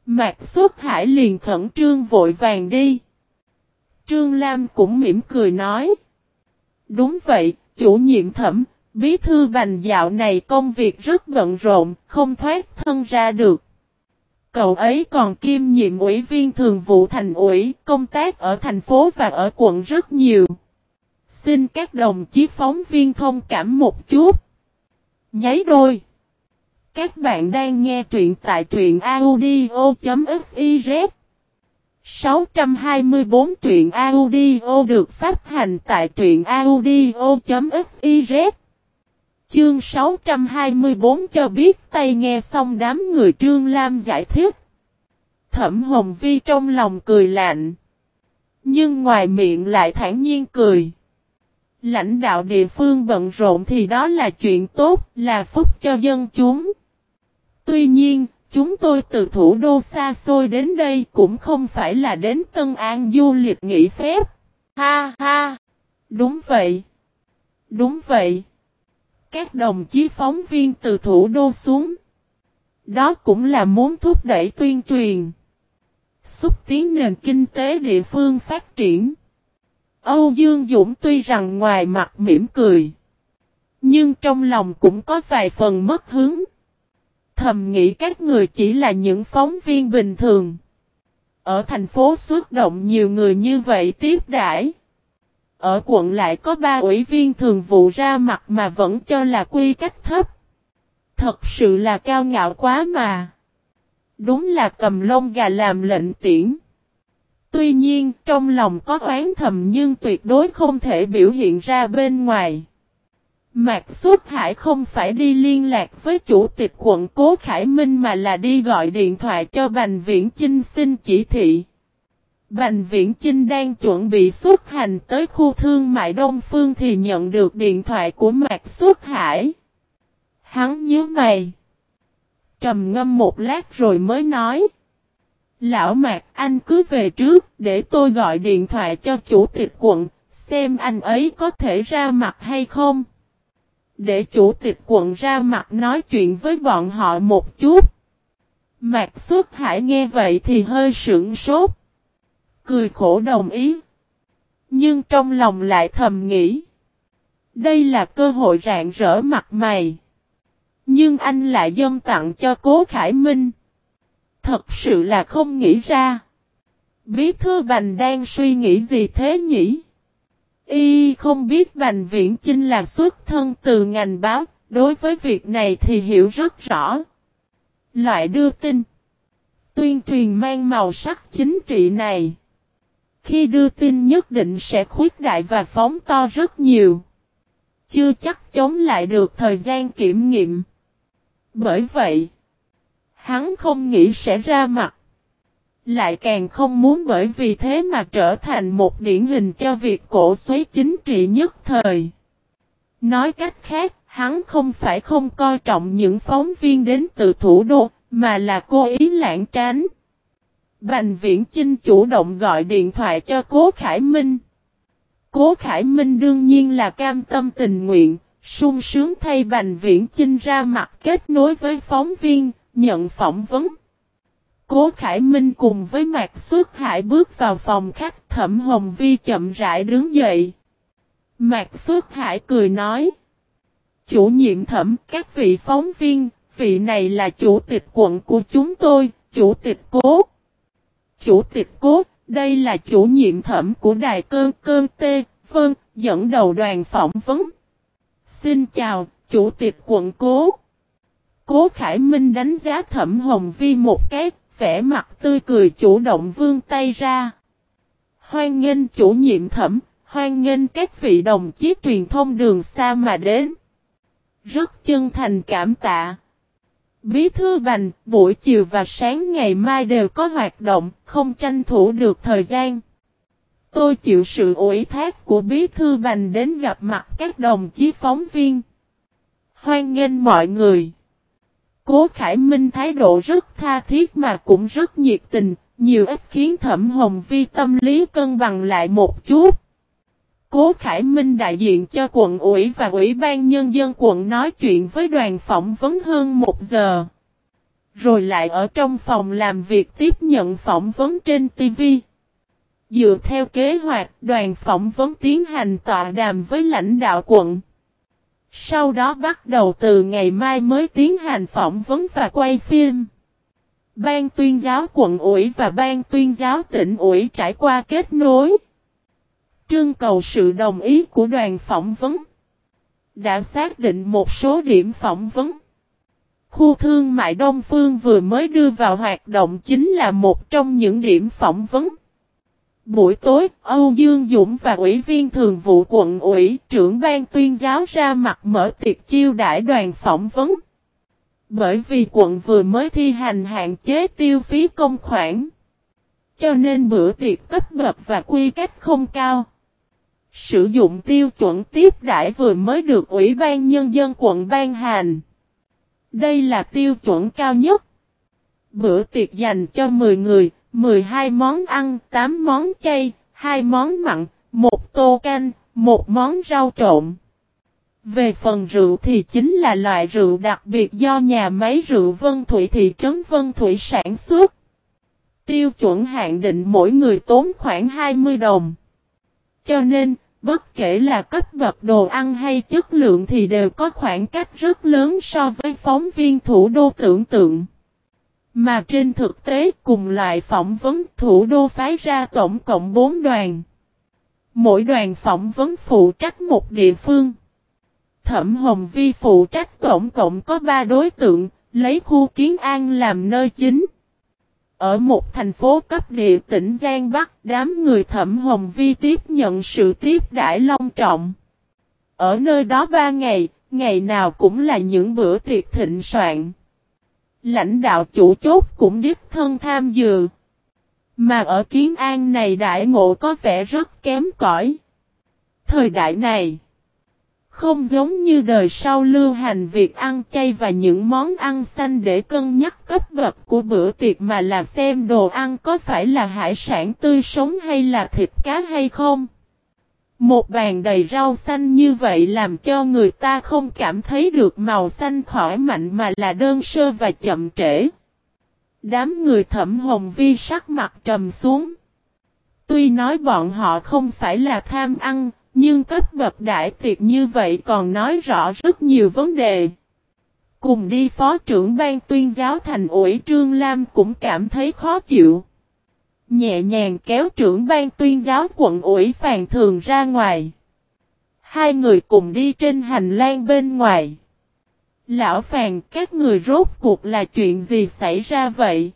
Mạc Xuất Hải liền khẩn trương vội vàng đi. Trương Lam cũng mỉm cười nói. Đúng vậy, chủ nhiệm thẩm, bí thư bành dạo này công việc rất bận rộn, không thoát thân ra được. Cậu ấy còn kiêm nhiệm ủy viên thường vụ thành ủy, công tác ở thành phố và ở quận rất nhiều. Xin các đồng chí phóng viên thông cảm một chút. Nháy đôi. Các bạn đang nghe truyện tại truyện audio.fif 624 truyện audio được phát hành tại truyện audio.fiz Chương 624 cho biết tay nghe xong đám người Trương Lam giải thích. Thẩm Hồng Vi trong lòng cười lạnh. Nhưng ngoài miệng lại thản nhiên cười. Lãnh đạo địa phương bận rộn thì đó là chuyện tốt, là phúc cho dân chúng. Tuy nhiên, chúng tôi từ thủ đô xa xôi đến đây cũng không phải là đến Tân An du lịch nghỉ phép. Ha ha! Đúng vậy! Đúng vậy! Các đồng chí phóng viên từ thủ đô xuống. Đó cũng là muốn thúc đẩy tuyên truyền. Xúc tiến nền kinh tế địa phương phát triển. Âu Dương Dũng tuy rằng ngoài mặt mỉm cười. Nhưng trong lòng cũng có vài phần mất hứng. Thầm nghĩ các người chỉ là những phóng viên bình thường. Ở thành phố xuất động nhiều người như vậy tiếp đãi. Ở quận lại có ba ủy viên thường vụ ra mặt mà vẫn cho là quy cách thấp. Thật sự là cao ngạo quá mà. Đúng là cầm lông gà làm lệnh tiễn. Tuy nhiên, trong lòng có oán thầm nhưng tuyệt đối không thể biểu hiện ra bên ngoài. Mạc Xuất Hải không phải đi liên lạc với chủ tịch quận Cố Khải Minh mà là đi gọi điện thoại cho Bành Viễn Chinh xin chỉ thị. Bành Viễn Chinh đang chuẩn bị xuất hành tới khu thương mại Đông Phương thì nhận được điện thoại của Mạc Xuất Hải. Hắn nhớ mày. Trầm ngâm một lát rồi mới nói. Lão Mạc anh cứ về trước để tôi gọi điện thoại cho chủ tịch quận, xem anh ấy có thể ra mặt hay không. Để chủ tịch quận ra mặt nói chuyện với bọn họ một chút. Mạc Xuất Hải nghe vậy thì hơi sững sốt. Cười khổ đồng ý. Nhưng trong lòng lại thầm nghĩ. Đây là cơ hội rạng rỡ mặt mày. Nhưng anh lại dâng tặng cho Cố Khải Minh. Thật sự là không nghĩ ra. Bí thư Bành đang suy nghĩ gì thế nhỉ? Y không biết Bành Viễn Chinh là xuất thân từ ngành báo, đối với việc này thì hiểu rất rõ. Loại đưa tin Tuyên truyền mang màu sắc chính trị này Khi đưa tin nhất định sẽ khuyết đại và phóng to rất nhiều Chưa chắc chống lại được thời gian kiểm nghiệm Bởi vậy Hắn không nghĩ sẽ ra mặt. Lại càng không muốn bởi vì thế mà trở thành một điển hình cho việc cổ xoáy chính trị nhất thời. Nói cách khác, hắn không phải không coi trọng những phóng viên đến từ thủ đô, mà là cố ý lãng tránh. Bành viễn Chinh chủ động gọi điện thoại cho Cố Khải Minh. Cố Khải Minh đương nhiên là cam tâm tình nguyện, sung sướng thay Bành Viễn Chinh ra mặt kết nối với phóng viên, nhận phỏng vấn. Cố Khải Minh cùng với Mạc Xuất Hải bước vào phòng khách Thẩm Hồng Vi chậm rãi đứng dậy. Mạc Xuất Hải cười nói. Chủ nhiệm thẩm các vị phóng viên, vị này là chủ tịch quận của chúng tôi, chủ tịch cố. Chủ tịch cố, đây là chủ nhiệm thẩm của đài cơn cơn tê, vâng, dẫn đầu đoàn phỏng vấn. Xin chào, chủ tịch quận cố. Cố Khải Minh đánh giá thẩm hồng vi một cái, vẻ mặt tươi cười chủ động vươn tay ra. Hoan nghênh chủ nhiệm thẩm, hoan nghênh các vị đồng chí truyền thông đường xa mà đến. Rất chân thành cảm tạ. Bí thư bành, buổi chiều và sáng ngày mai đều có hoạt động, không tranh thủ được thời gian. Tôi chịu sự ủy thác của bí thư bành đến gặp mặt các đồng chí phóng viên. Hoan nghênh mọi người. Cố Khải Minh thái độ rất tha thiết mà cũng rất nhiệt tình, nhiều ít khiến Thẩm Hồng Vi tâm lý cân bằng lại một chút. Cố Khải Minh đại diện cho quận ủy và ủy ban nhân dân quận nói chuyện với đoàn phỏng vấn hơn một giờ. Rồi lại ở trong phòng làm việc tiếp nhận phỏng vấn trên TV. Dựa theo kế hoạch, đoàn phỏng vấn tiến hành tọa đàm với lãnh đạo quận. Sau đó bắt đầu từ ngày mai mới tiến hành phỏng vấn và quay phim. Ban tuyên giáo quận ủy và ban tuyên giáo tỉnh ủy trải qua kết nối. Trương cầu sự đồng ý của đoàn phỏng vấn. Đã xác định một số điểm phỏng vấn. Khu thương mại Đông Phương vừa mới đưa vào hoạt động chính là một trong những điểm phỏng vấn. Buổi tối, Âu Dương Dũng và Ủy viên Thường vụ quận ủy trưởng ban tuyên giáo ra mặt mở tiệc chiêu đãi đoàn phỏng vấn. Bởi vì quận vừa mới thi hành hạn chế tiêu phí công khoản. Cho nên bữa tiệc cấp bậc và quy cách không cao. Sử dụng tiêu chuẩn tiếp đãi vừa mới được Ủy ban Nhân dân quận ban hành. Đây là tiêu chuẩn cao nhất. Bữa tiệc dành cho 10 người, 12 món ăn, 8 món chay, 2 món mặn, một tô canh, một món rau trộn. Về phần rượu thì chính là loại rượu đặc biệt do nhà máy rượu Vân Thủy thị trấn Vân Thủy sản xuất. Tiêu chuẩn hạn định mỗi người tốn khoảng 20 đồng. Cho nên, bất kể là cấp bậc đồ ăn hay chất lượng thì đều có khoảng cách rất lớn so với phóng viên thủ đô tưởng tượng. Mà trên thực tế cùng loại phỏng vấn thủ đô phái ra tổng cộng 4 đoàn. Mỗi đoàn phỏng vấn phụ trách một địa phương. Thẩm Hồng Vi phụ trách tổng cộng có 3 đối tượng, lấy khu kiến an làm nơi chính. Ở một thành phố cấp địa tỉnh Giang Bắc, đám người thẩm Hồng Vi tiếp nhận sự tiếp đãi long trọng. Ở nơi đó ba ngày, ngày nào cũng là những bữa tiệc thịnh soạn. Lãnh đạo chủ chốt cũng đích thân tham dự. Mà ở Kiến An này đại ngộ có vẻ rất kém cỏi. Thời đại này, không giống như đời sau lưu hành việc ăn chay và những món ăn xanh để cân nhắc cấp bậc của bữa tiệc mà là xem đồ ăn có phải là hải sản tươi sống hay là thịt cá hay không. Một bàn đầy rau xanh như vậy làm cho người ta không cảm thấy được màu xanh khỏi mạnh mà là đơn sơ và chậm trễ. Đám người thẩm hồng vi sắc mặt trầm xuống. Tuy nói bọn họ không phải là tham ăn, nhưng cấp bậc đại tiệc như vậy còn nói rõ rất nhiều vấn đề. Cùng đi phó trưởng ban tuyên giáo thành ủy Trương Lam cũng cảm thấy khó chịu. Nhẹ nhàng kéo trưởng ban tuyên giáo quận ủy phàn thường ra ngoài. Hai người cùng đi trên hành lang bên ngoài. Lão phàn các người rốt cuộc là chuyện gì xảy ra vậy?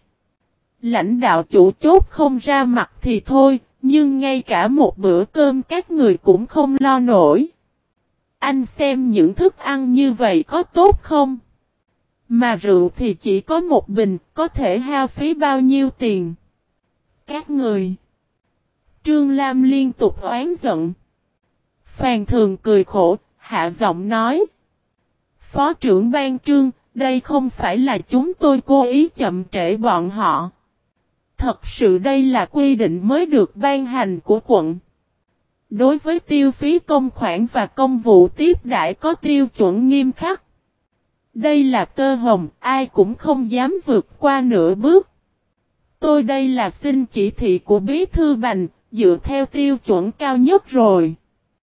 Lãnh đạo chủ chốt không ra mặt thì thôi, nhưng ngay cả một bữa cơm các người cũng không lo nổi. Anh xem những thức ăn như vậy có tốt không? Mà rượu thì chỉ có một bình, có thể hao phí bao nhiêu tiền? Các người. Trương Lam liên tục oán giận. Phàn thường cười khổ, hạ giọng nói. Phó trưởng ban trương, đây không phải là chúng tôi cố ý chậm trễ bọn họ. Thật sự đây là quy định mới được ban hành của quận. Đối với tiêu phí công khoản và công vụ tiếp đại có tiêu chuẩn nghiêm khắc. Đây là tơ hồng, ai cũng không dám vượt qua nửa bước. Tôi đây là xin chỉ thị của bí thư bành, dựa theo tiêu chuẩn cao nhất rồi.